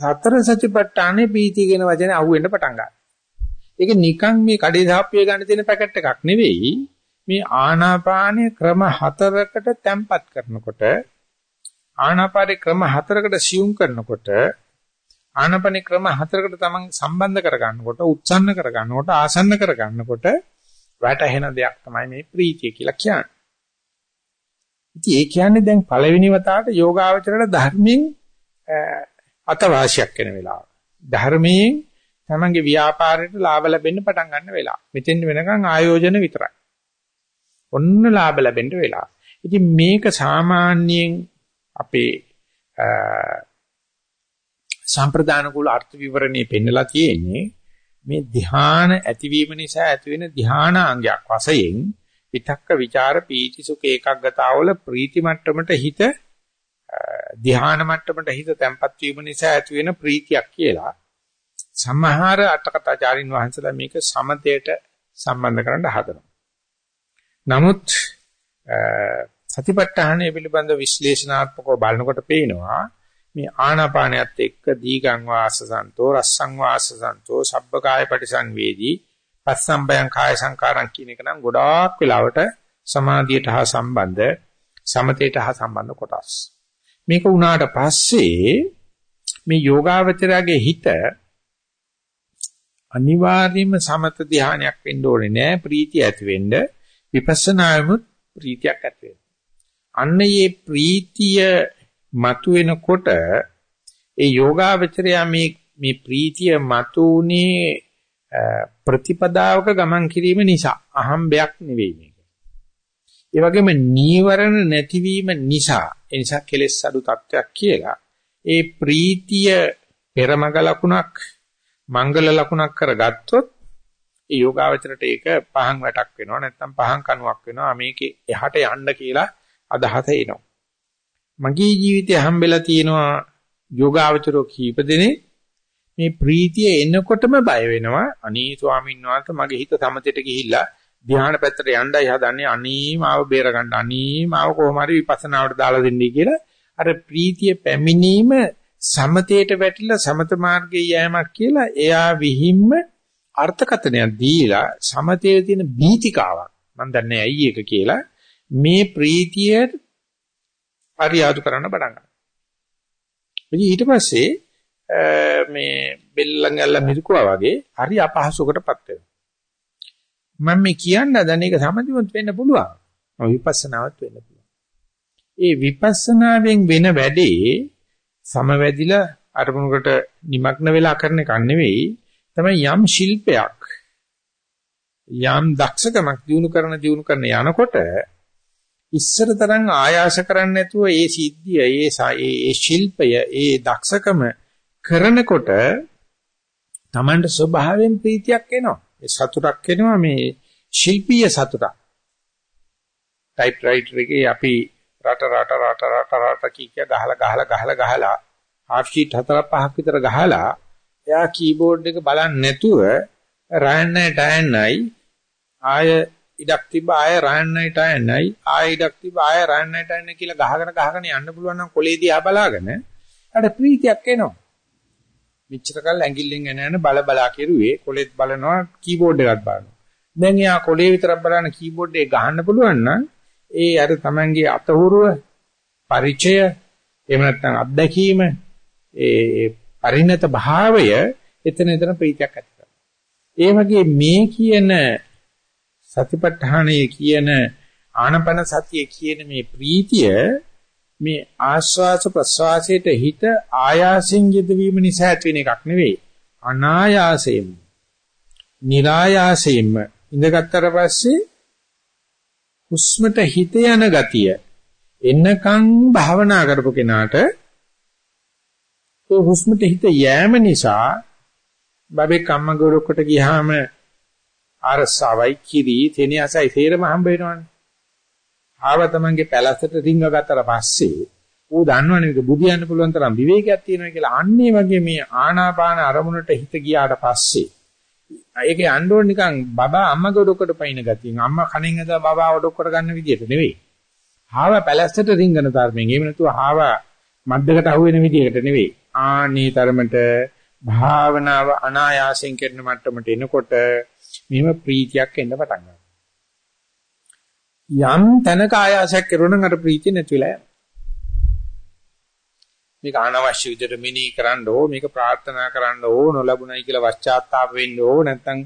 සතර සතිපට්ඨානේ පීති කියන වචනේ අහුවෙන්න පටන් ගන්නවා. ඒක නිකන් මේ කඩේ සාප්පිය ගන්න තියෙන පැකට් එකක් නෙවෙයි. මේ ආනාපානයේ ක්‍රම හතරකට තැම්පත් කරනකොට ආනාපානයේ ක්‍රම හතරකට සියුම් කරනකොට ආනාපානයේ ක්‍රම හතරකට තමන් සම්බන්ධ කරගන්නකොට උත්සන්න කරගන්නකොට ආසන්න කරගන්නකොට වැටහෙන දෙයක් තමයි මේ ප්‍රීතිය කියලා කියන්නේ. ඉතින් ඒ කියන්නේ දැන් පළවෙනි වතාවට යෝගාවචරයට ධර්මයෙන් අතවාසියක් වෙන වෙලාව. ධර්මයෙන් තමන්ගේ ව්‍යාපාරයට ලාභ ලැබෙන්න පටන් ගන්න වෙලාව. මෙතෙන් වෙනකන් ආයෝජන විතරයි. ඔන්න ලාභ ලැබෙන්න වෙලාව. ඉතින් මේක සාමාන්‍යයෙන් අපේ සම්ප්‍රදාන කුල අර්ථ විවරණේ පෙන්නලා තියෙන්නේ මේ ධ්‍යාන ඇතිවීම නිසා ඇතිවෙන ධ්‍යානාංගයක් වශයෙන් විතක්ක ਵਿਚාර පීති සුඛ ඒකග්ගතාවල ප්‍රීති මට්ටමට හිත ධ්‍යාන මට්ටමට හිත තැම්පත් වීම නිසා ඇතිවෙන ප්‍රීතියක් කියලා සමහර අටකතාචාරින් වහන්සේලා මේක සමතයට සම්බන්ධ කරන්න හදනවා. නමුත් සතිපට්ඨානය පිළිබඳ විශ්ලේෂණාත්මකව බලනකොට පේනවා මේ ආනාපානයත් එක්ක දීගං වාසසන්තෝ රස්සං වාසසන්තෝ සබ්බකාය පටිසංවේදී පස්සම්බයං කාය සංකාරං කියන එක නම් ගොඩාක් වෙලාවට සමාධියට හා සම්බන්ධ සමතේට හා සම්බන්ධ කොටස්. මේක වුණාට පස්සේ මේ යෝගාවචරයේ හිත අනිවාර්යයෙන්ම සමත ධානයක් වෙන්න ඕනේ නෑ ප්‍රීතිය ඇති වෙන්න විපස්සනාවෙමුත් ප්‍රීතියක් ඇති වෙන්න. අන්න මේ ප්‍රීතිය මතුවෙනකොට ඒ යෝගාවචරය මේ මේ ප්‍රීතිය මතුනේ ප්‍රතිපදාවක ගමන් කිරීම නිසා. අහම්බයක් නෙවෙයි මේක. ඒ වගේම නීවරණ නැතිවීම නිසා. ඒ නිසා කෙලෙස් අඩු තත්වයක් කියලා. ඒ ප්‍රීතිය පෙරමග ලකුණක් මංගල ලකුණක් කරගත්තොත් ඒ යෝගාවචරයට ඒක පහන් වැටක් වෙනවා නැත්නම් පහන් කණුවක් වෙනවා. මේකේ එහාට යන්න කියලා අදහස එනවා. මගේ ජීවිතේ හම්බෙලා තියෙනවා යෝගාවචරෝ කීප දෙනේ මේ ප්‍රීතිය එනකොටම බය වෙනවා. අනේ ස්වාමීන් වහන්සේ මගේ හිත සමතෙට ගිහිල්ලා ධ්‍යාන පැත්තට යණ්ඩයි හදන්නේ. අනේ මාව බේර ගන්න අනේ මාව කොහොම හරි විපස්සනාවට දාලා දෙන්නයි කියලා අර ප්‍රීතිය පැමිණීම සමතේට වැටිලා සමත මාර්ගයේ යෑමක් කියලා එයා විහිම්ම අර්ථකථනයක් දීලා සමතේ තියෙන බීතිකාවක්. මම දන්නේ ඇයි ඒක කියලා. මේ ප්‍රීතිය පරියාදු කරන්න පටන් ගන්නවා. ඊට පස්සේ මේ බෙල්ලන් ඇල්ල මිරිකුවා වගේ හරි අපහසුකටපත් වෙනවා. මම මේ කියන්න දැන් ඒක සමදිමුත් වෙන්න පුළුවන්. විපස්සනාවත් වෙන්න පුළුවන්. ඒ විපස්සනාවෙන් වෙන වැඩේ සමවැදිලා අරමුණකට নিমগ্ন වෙලා කරන එක නෙවෙයි තමයි යම් ශිල්පයක් යම් දක්ෂකමක් දිනු කරන දිනු කරන යනකොට ඉස්සර තරම් ආයාස කරන්නේ නැතුව ඒ සිද්ධිය ඒ ඒ ශිල්පය ඒ දක්ෂකම කරනකොට Tamanට ස්වභාවයෙන් ප්‍රීතියක් එනවා. ඒ සතුටක් එනවා මේ ශිල්පීය සතුටක්. ටයිප් රයිටර් එකේ අපි රට රට රට රට රට කී කිය ගහලා ගහලා ගහලා ගහලා හාෆ් ෂීට් හතර පහක් විතර ගහලා එයා කීබෝඩ් එක බලන්නේ නැතුව රයන්නයි ටයන්නයි ආය ඉඩක් තිබ්බ ආය රයන්නයි ටයන්නයි ආය ඉඩක් තිබ්බ ආය රයන්නයි ටයන්නයි කියලා ගහගෙන ගහගෙන යන්න පුළුවන් නම් කොලේ දිහා බලාගෙන අර ප්‍රීතියක් එනවා මෙච්චර කල් ඇඟිල්ලෙන් එන යන බල බලා කෙරුවේ කොලෙත් බලනවා කීබෝඩ් එකත් බලනවා දැන් එයා කොලේ විතරක් බලන කීබෝඩ් එක ගහන්න පුළුවන් නම් ඒ අර Tamange අතහුරුව පරිචය එහෙම නැත්නම් අත්දැකීම ඒ පරිණත භාවය එතන එතන ප්‍රීතියක් ඇති කරනවා. ඒ වගේ මේ කියන සතිපට්ඨානයේ කියන ආනපන සතියේ කියන මේ ප්‍රීතිය මේ ආස්වාස ප්‍රස්වාසයට හිත ආයාසෙන් යෙදවීම නිසා ඇති වෙන එකක් නෙවෙයි. අනායාසයෙන්ම, નિરાයාසයෙන්ම ඉඳගත්තර පස්සේ හුස්මට හිත යන ගතිය එන්නකම් භාවනා කරපු කෙනාට ඒ හුස්මට හිත යෑම නිසා බබේ කම්ම ගොඩකට ගියාම අරසවයි කිරි තෙනියසයි තේරම හම්බ වෙනවනේ. ආව තමන්ගේ පැලසට රිංග ගත්තට පස්සේ ඌ දන්නවනේ මේක බුදියන්න පුළුවන් තරම් විවේකයක් තියෙනවා කියලා අන්නේ වගේ මේ ආනාපාන අරමුණට හිත ගියාට පස්සේ ඒක යන්න ඕන නිකන් බබා අම්මා ගොඩකට පයින් ගතියින් අම්මා කණෙන් ඇදලා බබා ඔඩොක්කට ගන්න විදියට නෙවෙයි. හාව පැලැස්සට රිංගන තරමින් එහෙම නැතුව හාව මද්දකට අහු වෙන විදියකට නෙවෙයි. ආනී තරමට භාවනාව අනායාසයෙන් කරන මට්ටමට එනකොට මෙහිම ප්‍රීතියක් එන්න පටන් ගන්නවා. යම් තැනක ආයාසයක් කරුණනම් අර ප්‍රීතිය නැති වෙලා යනවා. මේක අනවශ්‍ය විදිහට මිනී කරන්න ඕ මේක ප්‍රාර්ථනා කරන්න ඕ නොලැබුණයි කියලා වස්චාත්තාප වෙන්න ඕ නැත්නම්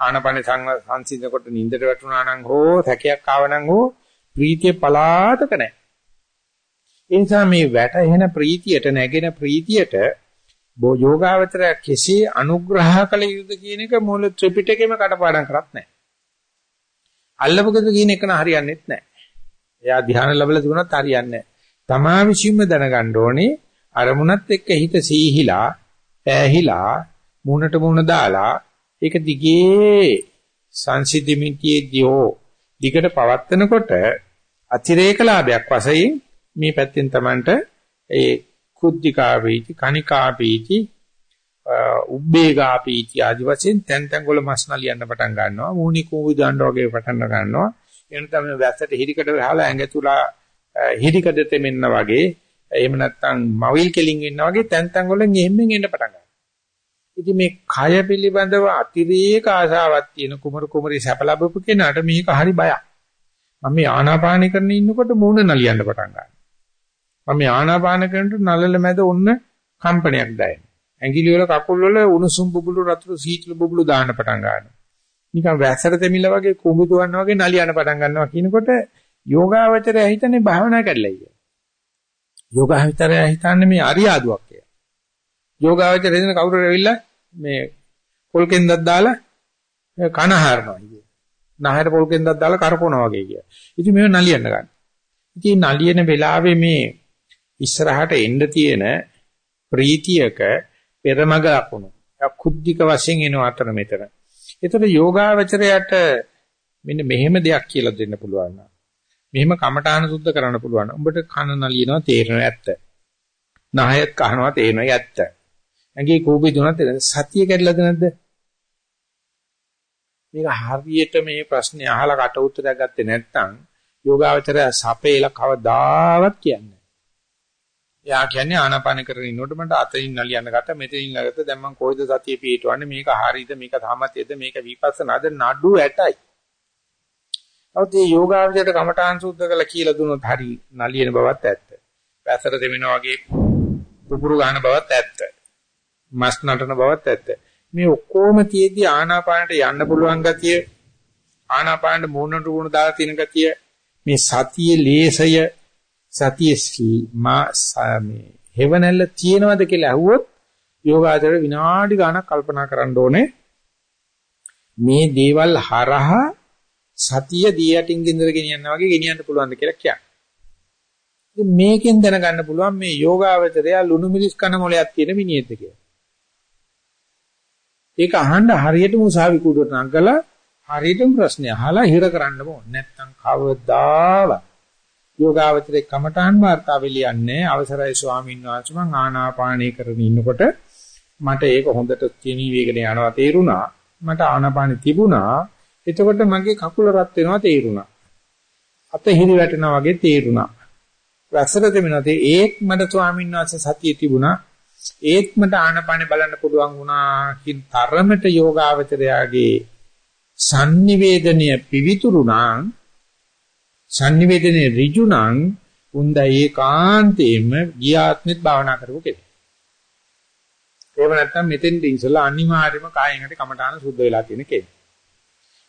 ආනපන සංසිඳනකොට නිින්දට වැටුණා නම් හෝ සැකයක් ආව නම් හෝ ප්‍රීතිය පලාතක නැහැ. ඒ නිසා මේ වැටෙන ප්‍රීතියට නැගෙන ප්‍රීතියට යෝගාවචරය කෙසේ අනුග්‍රහ කළ යුතුද කියන එක මූල ත්‍රිපිටකෙම කටපාඩම් කරත් නැහැ. අල්ලපොකද කියන එක හරියන්නේ නැහැ. එයා ධ්‍යාන ලැබලා තිබුණත් හරියන්නේ නැහැ. තමා විශ්ීම දැනගන්න ඕනේ අරමුණත් එක්ක හිත සීහිලා, ඈහිලා, මූණට මූණ දාලා ඒක දිගේ සංසිද්ධිමිතියේදී හෝ දිගට පවත්නකොට අතිරේක ලාභයක් වශයෙන් මේ පැත්තෙන් Tamanට ඒ කුද්ධිකා වේති කනිකා වේති උබ්බේගා පීති ආදි වශයෙන් තැන් තැන් වල මස්න ලියන්න පටන් ගන්නවා. මූණි කූඹි දාන්න වගේ පටන් ගන්නවා. එන තමයි වැස්සට හිරිකඩ වහලා ඇඟ තුලා හිරිකඩ තෙමෙන්න වගේ එහෙම නැත්නම් මවිල් කෙලින් වෙන්න වගේ තැන් තැන් වල ගෙම්මෙන් එන්න පටන් ගන්නවා. ඉතින් මේ කය පිළිබඳව අතිරේක ආශාවක් තියෙන කුමරු කුමරි සැප ලැබපු කෙනාට මේක හරි බයක්. මම මේ ආනාපාන කරන ඉන්නකොට මූණ නලියන්න පටන් ගන්නවා. මම මේ ආනාපාන කරනකොට නලල මැද ඔන්න කම්පනයක් දැනෙනවා. ඇඟිලි වල කකුල් වල උණුසුම් බුබුලු රතුරු සීතල බුබුලු දාන්න පටන් ගන්නවා. නිකන් වැස්සට දෙමිල වගේ කුඹු දුවන්න වගේ නලියන්න පටන් ගන්නවා කියනකොට යෝගාවචරය හිතන්නේ භාවනා කරලා කියලා. යෝගාවචරය හිතන්නේ මේ අරියාදුවක් කියලා. යෝගාවචරය දෙන කවුරු රැවිලා මේ පොල් කෙන්දක් දාලා කන හරනවා කිය. නහයට පොල් කෙන්දක් දාලා කරපොනවා වගේ කිය. ඉතින් මේව නලියන්න ගන්න. ඉතින් නලියන වෙලාවේ මේ ඉස්සරහට එන්න තියෙන ප්‍රීතියක පෙරමග ලකුණු. කුද්ධික වශයෙන් එන අතර මෙතන. ඒතර යෝගාවචරයට මෙන්න මෙහෙම දෙයක් කියලා දෙන්න පුළුවන්. මෙහෙම කමඨාන සුද්ධ කරන්න පුළුවන්. උඹට කන නලියනවා තේරෙනවා ඇත්ත. නහයත් කහනවා තේරෙනවා ඇත්ත. ඇඟේ කෝපේ දුනත් සතිය කැඩලාද නැද්ද? මේක හරියට මේ ප්‍රශ්නේ අහලා කට උත්තරයක් ගත්තේ නැත්නම් යෝගාවචරය සපේලා කවදාවත් කියන්නේ එයා කියන්නේ ආනාපාන කරගෙන ඉන්නකොට මට අතින් නලියන්න ගත්තා මෙතනින් ගත්තා දැන් මම කොයිද සතිය පිටවන්නේ මේක හරියද මේක සමතේද මේක විපස්සනාද නඩු ඇටයි. නමුත් මේ යෝගාවචරයට කමඨාන් සුද්ධ කළා කියලා දුන්නොත් හරි නලියන බවත් ඇත්ත. පැසර දෙමිනා වගේ පුපුරු ගන්න බවත් ඇත්ත. මස් නටන බවත් ඇත්ත. මේ ඔක්කොම තියේදී ආනාපානට යන්න පුළුවන් ගතිය ආනාපානට මූණට මූණ දාලා තියෙන ගතිය මේ සතියේ ලේසය සතියේ මා මේ හේවණල්ල තියෙනවද කියලා අහුවොත් යෝගාචර විනාඩි ගණක් කල්පනා කරන්න ඕනේ මේ දේවල් හරහා සතිය දී යටින් ගෙන්දර ගෙනියනවා වගේ ගෙනියන්න පුළුවන්ද කියලා කියන්නේ. ඉතින් මේකෙන් දැනගන්න පුළුවන් මේ යෝගාවචරය ලුණු මිරිස් කන මොලයක් තියෙන මිනිහෙක්ද කියලා. ඒක අහන්න හරියටම උසාවි කුඩුවට නංගලා හරියටම ප්‍රශ්නේ අහලා හිර කරන්න ඕනේ. නැත්තම් කවදාවත් යෝගාවචරේ කමඨාන් වාර්තාවේ ලියන්නේ අවසරයි ස්වාමීන් වහන්සේ මං ආනාපානය කරගෙන ඉන්නකොට මට ඒක හොඳට තියනී වේගන යනවා තේරුණා. මට ආනාපානෙ තිබුණා. එතකොට මගේ කකුල රත් වෙනවා තේරුණා. අත හිරි වැටෙනවා වගේ තේරුණා. රසර දෙමිනතේ ඒත් මට ස්වාමීන් වහන්සේ සතිය තිබුණා. ඒත් මට ආනාපානෙ බලන්න පුළුවන් වුණා කින් තරමට යෝගාවචරයාගේ sannivedanaye පිවිතුරුණා sannivedanaye ඍජුණං උන්ද ඒකාන්තයෙන්ම ගියාත්මෙත් භාවනා කරපු කෙනෙක්. එහෙම නැත්නම් මෙතෙන්ද ඉඳලා අනිවාර්යයෙන්ම කායෙන් හරි කමඨාන සුද්ධ වෙලා තියෙන කෙනෙක්.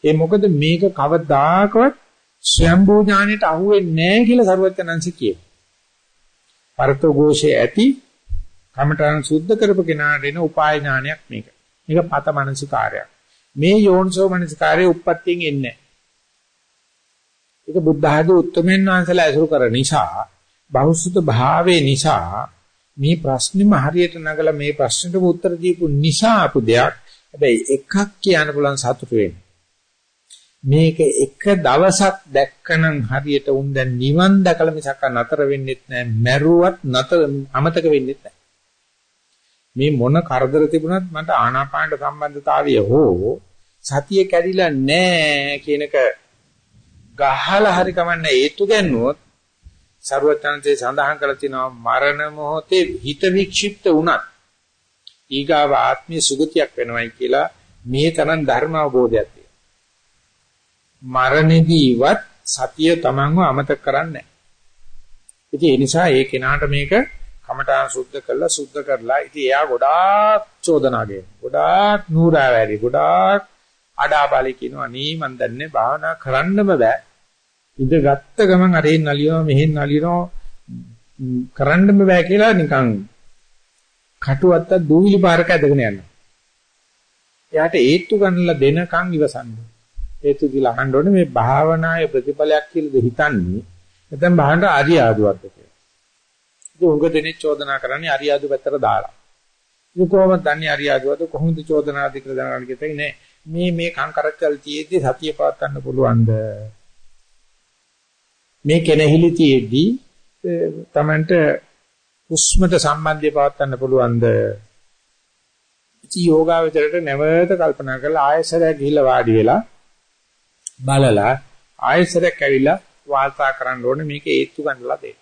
ඒ මොකද මේක කවදාකවත් ස්වයම්බෝ ඥානෙට අහුවෙන්නේ නැහැ කියලා සරුවචනංශ කියනවා. පරතෝ ഘോഷේ ඇති කමඨාන සුද්ධ කරපු කෙනාට එන උපාය ඥානයක් මේක. මේක පත මනසිකාරයක්. මේ යෝන්සෝ මනසිකාරයේ උප්පත්තියෙන් එන්නේ ඒක බුද්ධ ආදී උත්තරමෙන් වහන්සලා ඇසුරු කර නිසා බහුසුත භාවයේ නිසා මේ ප්‍රශ්නෙම හරියට නගලා මේ ප්‍රශ්නෙට උත්තර දීපු නිසා අපු දෙයක්. හැබැයි එකක් කියන්න පුළුවන් සතුට වෙන්න. මේක එක දවසක් දැක්කනම් හරියට උන් දැන් නිවන් දැකලා මිසක් නතර වෙන්නෙත් නැහැ මැරුවත් නතර අමතක වෙන්නෙත් නැහැ මේ මොන කරදර තිබුණත් මට ආනාපානට සම්බන්ධතාවය හෝ සතිය කැඩිලා නැහැ කියනක ගහලා හරි කමන්නේ හේතු ගැන්නුවොත් ਸਰවඥාන්සේ සඳහන් කළ තියෙනවා මරණ මොහොතේ හිත වික්ෂිප්ත වුණත් ඊගාව ආත්මීය සුගතියක් වෙනවයි කියලා මේ තරම් ධර්ම අවබෝධයක් තියෙනවා. මරණෙදීවත් සතිය Tamanව අමතක කරන්නේ නැහැ. ඉතින් ඒ නිසා ඒ කෙනාට මේක කමඨාන් සුද්ධ කළා සුද්ධ කරලා ඉතින් එයා ගොඩාක් චෝදනාගේ ගොඩාක් නූරාවැරි ගොඩාක් අඩාබාලි කියනවා නී මන් දන්නේ භාවනා කරන්නම බෑ. ඉඳ ගත්ත ගමන් අරෙන් නලියනවා මෙහෙන් නලියනවා කරන්නම බෑ කියලා නිකන් කටුවත්ත දූවිලි පාරක ඇදගෙන යනවා. එයාට ඒත්තු ගන්නලා දෙනකන් ඉවසන්න. ඒත්තු කියලා අහන්න ඕනේ මේ භාවනායේ ප්‍රතිඵලයක් කියලාද හිතන්නේ? නැත්නම් භාවනට ආදී ආදුවක්ද කියලා. ඉතින් උංග දෙනේ චෝදනා කරන්නේ අරියාදු පැත්තට දාලා. ඉතින් කොහොමද දන්නේ අරියාදුවද කොහොමද චෝදනා අධිකර දනගන්න කියතේ නෑ. මේ මේ කංකරච්චල් තියේදී සතිය පවත් ගන්න පුළුවන්ද? මේ කෙනෙහිලි තියේදී තමන්ට උස්මට සම්බන්ධය පවත් ගන්න පුළුවන්ද? ඉති යෝගාවචරයට නැවත කල්පනා කරලා ආයසරයක් ගිහිල්ලා වාඩි වෙලා බලලා ආයසරයක් ඇවිල්ලා වාර්තා කරන්න ඕනේ මේක ඒත්තු ගන්නලා දෙන්න.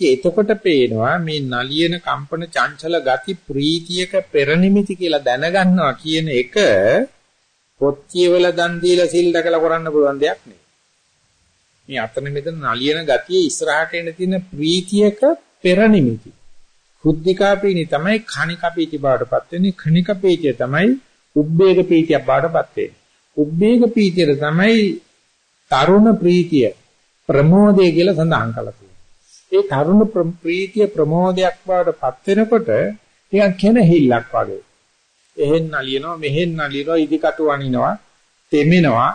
ඉතින් එතකොට පේනවා මේ නලියන කම්පන චංචල ගති ප්‍රීතියක පෙරනිමිති කියලා දැනගන්නවා කියන එක පොත් කියවලා දන් දීලා සිල් දකලා කරන්න පුළුවන් දෙයක් නෙවෙයි. මේ අතන මෙතන නලියන ගතිය ඉස්සරහට එන තියෙන ප්‍රීතියක පෙරනිමිති. කුද්ධිකා පීනි තමයි කණිකා පීති බවටපත් වෙන්නේ. කණිකා පීතිය තමයි උබ්බේග පීතියක් බවටපත් වෙන්නේ. උබ්බේග පීතියට තමයි තරුණ ප්‍රීතිය ප්‍රමෝදය කියලා සඳහන් කළා. ඒ තරුණ ප්‍රීතිය ප්‍රමෝදයක් බවටපත් වෙනකොට නිකන් කෙනහිල්ලක් වගේ. එහෙන් නලියනවා මෙහෙන් නලියනවා ඉදිකටු වනිනවා තෙමෙනවා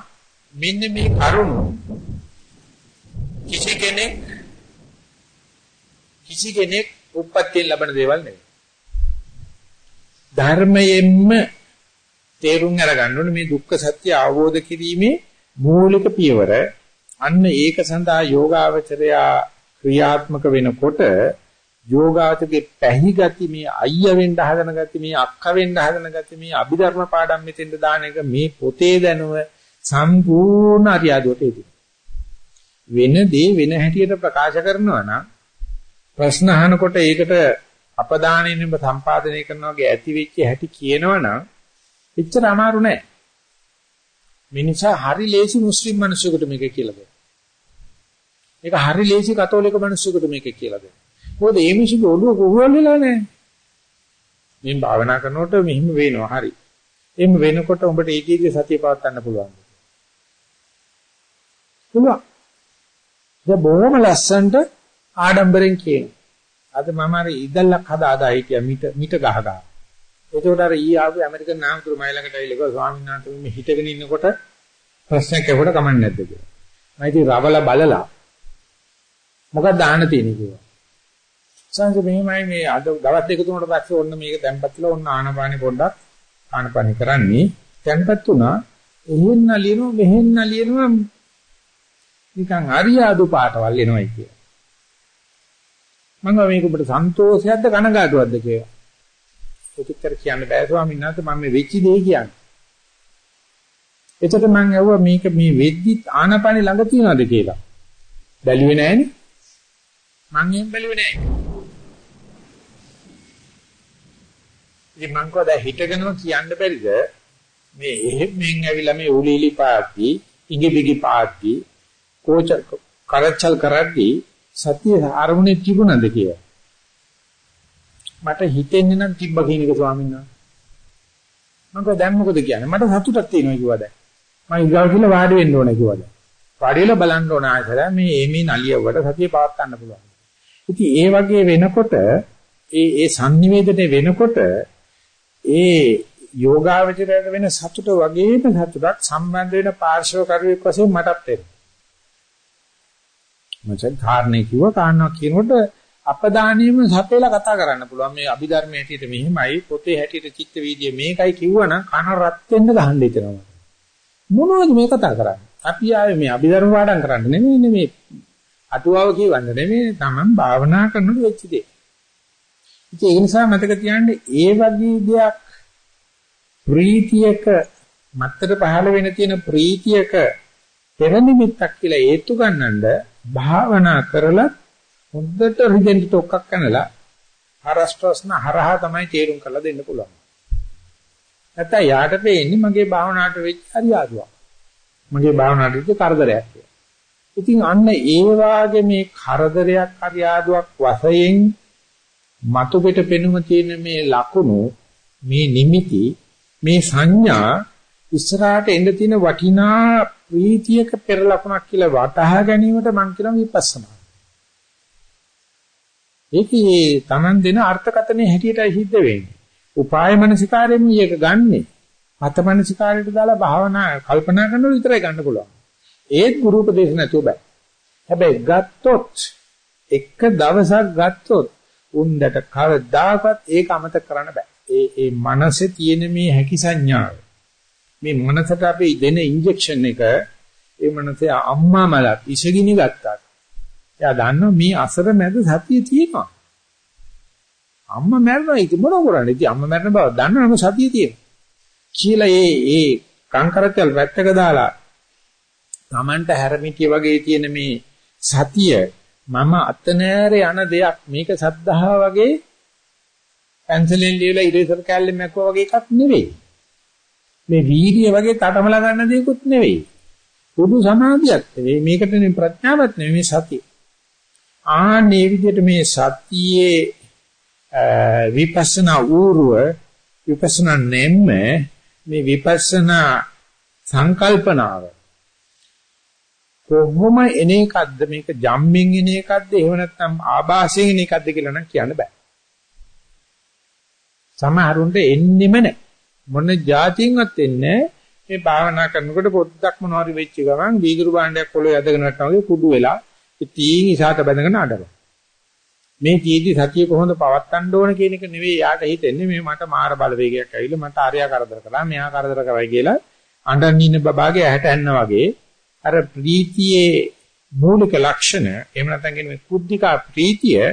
මෙන්න මේ කරුණ කිසි කෙනෙක් කිසි කෙනෙක් උප්පත්තියෙන් ලබන දේවල් නෙවෙයි. ධර්මයෙන්ම තේරුම් අරගන්න ඕනේ මේ දුක්ඛ සත්‍ය අවබෝධ කිරීමේ මූලික පියවර. අන්න ඒක සඳහා යෝගාවචරයා ක්‍රියාත්මක වෙනකොට යෝගාචරයේ පැහි ගති මේ අයිය වෙන්න හදන ගති මේ අක්ක වෙන්න හදන ගති මේ අභිධර්ම පාඩම් මෙතෙන්ද දාන එක මේ පොතේ දැනුව සම්පූර්ණ අරියාදුවට එදී වෙන දේ වෙන හැටියට ප්‍රකාශ කරනවා නම් ප්‍රශ්න අහනකොට ඒකට අපදානෙන්න සම්පාදනය කරනවා වගේ ඇති වෙච්ච හැටි කියනවනම් එච්චර අමාරු නෑ. මිනිසා හරි ලේසි මුස්ලිම් මිනිසෙකුට මේක කියලා දෙන්න. ඒක හරි ලේසි කතෝලික මිනිස්සුන්ට මේක කියලා දෙන්න. මොකද මේ මිනිස්සුගේ ඔළුව කොහොමද වෙලා නැහැ. මේ භාවනා කරනකොට මෙහිම වෙනවා හරි. එහෙම වෙනකොට උඹට ඒකීදී සතිය පවත් ගන්න පුළුවන්. පුළුවන්. දැන් බොහොම ලස්සනට ආඩම්බරෙන් කියන. අද මම අර ඉදල්ලක් හදා හදා හිටියා මිට මිට ගහ ගහ. එතකොට අර ඊ ආපු ඇමරිකන් නාමතුරු මයි ළඟට ඇවිල්ලා කිව්වා ස්වාමීන් වහන්සේ මේ හිටගෙන ඉන්නකොට ප්‍රශ්නයක් ඇහුවට කමක් නැද්ද කියලා. මම ඉතින් රවල බලලා මොකක්ද දාන්න තියෙන්නේ කියලා. සංස මෙහිමයි මේ අද දවස් දෙක තුනකට පස්සේ ඔන්න මේක තැම්පත්ලා ඔන්න ආනපානෙ පොඩ්ඩක් ආනපානෙ කරන්නේ. තැම්පත් වුණා. එහෙන් නලියනවා මෙහෙන් නලියනවා නිකන් අරියාදු පාටවල් එනවයි කිය. මම මේක ඔබට සන්තෝෂයක්ද කනගාටුවක්ද කියලා. ඔතෙච්චර කියන්න බෑ ස්වාමීන් වහන්සේ මම මේ වෙච්ච දේ කියන්නේ. එතකොට මම ඇහුවා මේක මේ වෙද්දිත් ආනපානෙ ළඟ තියනවද කියලා. බැලුවේ නෑනේ. මං එහෙම බැලුවේ නෑ. ඉතින් මං කවදා හිටගෙනම කියන්න බැරිද මේ එහෙම මෙන් ඇවිල්ලා මේ උලීලි පාටි, ඉඟිබිගි පාටි, කෝච කරච්චල් කරද්දී සතිය ආරමුණේ තිබුණද කියලා. මට හිතෙන්නේ නම් තිබ්බ කියන එක ස්වාමීන් වහන්සේ. මං කව දැන් මොකද කියන්නේ? මට සතුටක් තියෙනවා කිව්වා දැන්. මම ඉගාව කියලා වාඩි වෙන්න ඕනේ කිව්වා දැන්. වාඩි වෙලා බලන්න ඕන ආයතන මේ එමේ නලියවට සතිය පවත් ගන්න පුළුවන්. ඉතින් ඒ වගේ වෙනකොට ඒ ඒ sannivedana වෙනකොට ඒ යෝගාවචරයට වෙන සතුට වගේම සතුටක් සම්බන්ධ වෙන පාර්ශව කරුවෙක් වශයෙන් මටත් එනවා. මචං ධාරණේ කිව්ව කාරණා කියනකොට අපදානියම සපේලා කතා කරන්න පුළුවන් මේ අභිධර්මයේ හැටියට මෙහිමයි පොතේ හැටියට චිත්ත වීදියේ මේකයි කිව්වනම් කන රත් වෙන්න ගහන්න හිතෙනවා. මොනවද මේ කතා කරන්නේ? අපි ආවේ මේ අභිධර්ම පාඩම් කරන්න නෙමෙයි මේ අටුවාව කියවන්න නෙමෙයි තමන් භාවනා කරනකොට වෙච්ච දේ. ඉතින් ඒ නිසා මතක තියාගන්න ඒ වගේ දෙයක් ප්‍රීතියක මත්තර පහළ වෙන තියෙන ප්‍රීතියක පෙර නිමිත්තක් කියලා හේතු ගන්නඳ භාවනා කරලා හොඳට රිදෙන්ට ටොක්ක්ක් කනලා හරස් ප්‍රශ්න හරහා තමයි තේරුම් කරලා දෙන්න පුළුවන්. නැත්නම් යාට පෙන්නේ මගේ භාවනාවට වෙච්ච හරියාදුවක්. මගේ භාවනාවට වෙච්ච කරදරයක් කියලා. ඉතින් අන්න ඒ වාගේ මේ කරදරයක් හරියාදුවක් වශයෙන් මතු පිට පෙනුම තියෙන මේ ලකුණු මේ නිමිති මේ සංඥා ඉස්සරහට එන්න තියෙන වටිනා ප්‍රීතියක පෙර ලකුණක් කියලා වටහා ගැනීමට මම කියන විපස්සනා. ඒකේ Taman දෙන අර්ථකතනේ හැටියටයි සිද්ධ වෙන්නේ. උපාය මනසිකාරයෙන් මේක ගන්නෙ. මත මනසිකාරයට දාලා භාවනා කල්පනා කරනකොට විතරයි ගන්න පුළුවන්. ඒත් ගුරු උපදේශ නැතුව බෑ. හැබැයි ගත්තොත් එක දවසක් ගත්තොත් උන්දට කවදාකවත් ඒක අමතක කරන්න බෑ. ඒ ඒ මනසේ තියෙන මේ හැකි සංඥාව. මේ මනසට අපි දෙන ඉන්ජෙක්ෂන් එක ඒ මනසේ අම්මා මලක් ඉෂගිනි ගත්තා. එයා දන්නවා මේ අසර මැද සතිය තියෙනවා. අම්මා මැරෙනවා ඉතින් මොනව කරන්නේ? ඉතින් අම්මා මැරෙන බව දන්නවම සතිය තියෙනවා. කියලා ඒ ඒ කංකරතල් වැත්තක දාලා Tamanට හැරමිටිය වගේ තියෙන මේ සතිය මම අතනෑරේ යන දෙයක් මේක සද්ධා වගේ පැන්සලෙන් ලියලා ඉරේසර් කැල්ලෙන් මැකුවා වගේ එකක් නෙවෙයි. මේ වීර්ය වගේ තටමල ගන්න දෙයක්වත් නෙවෙයි. පොදු සමාධියක් නෙවෙයි. මේකට නේ ප්‍රඥාවක් නෙවෙයි මේ සතිය. ආන්නේ විදිහට මේ සතියේ විපස්සනා ඌරුව විපස්සනා නෙම්ම මේ විපස්සනා සංකල්පනාව කොහොම එන එකක්ද මේක ජම්මින් එන එකක්ද එහෙම නැත්නම් ආభాසයෙන් එන එකක්ද කියලා නම් කියන්න බෑ. සමහරුන්ට එන්නෙම නැහැ. මොන જાතියින්වත් එන්නේ මේ භාවනා කරනකොට පොඩ්ඩක් මොනවා හරි වෙච්ච ගමන් වීදුරු භාණ්ඩයක් පොළොවේ ඇදගෙන යනවා වගේ කුඩු වෙලා ඉතින් ඉසాత බැඳගෙන අඬනවා. මේ ජීවිතය සතිය කොහොමද පවත්වන්න ඕන කියන එක නෙවෙයි යාට හිතෙන්නේ මේ මට මාර බලවේගයක් ඇවිල්ලා මට ආර්යා කරදර කළා මෙයා කරදර කරයි කියලා අඬන් ඉන්න බබාගේ ඇහැට ඇන්නා වගේ අර ප්‍රීතියේ මූලික ලක්ෂණ එහෙම නැත්නම් කියන මේ කුද්ධිකා ප්‍රීතිය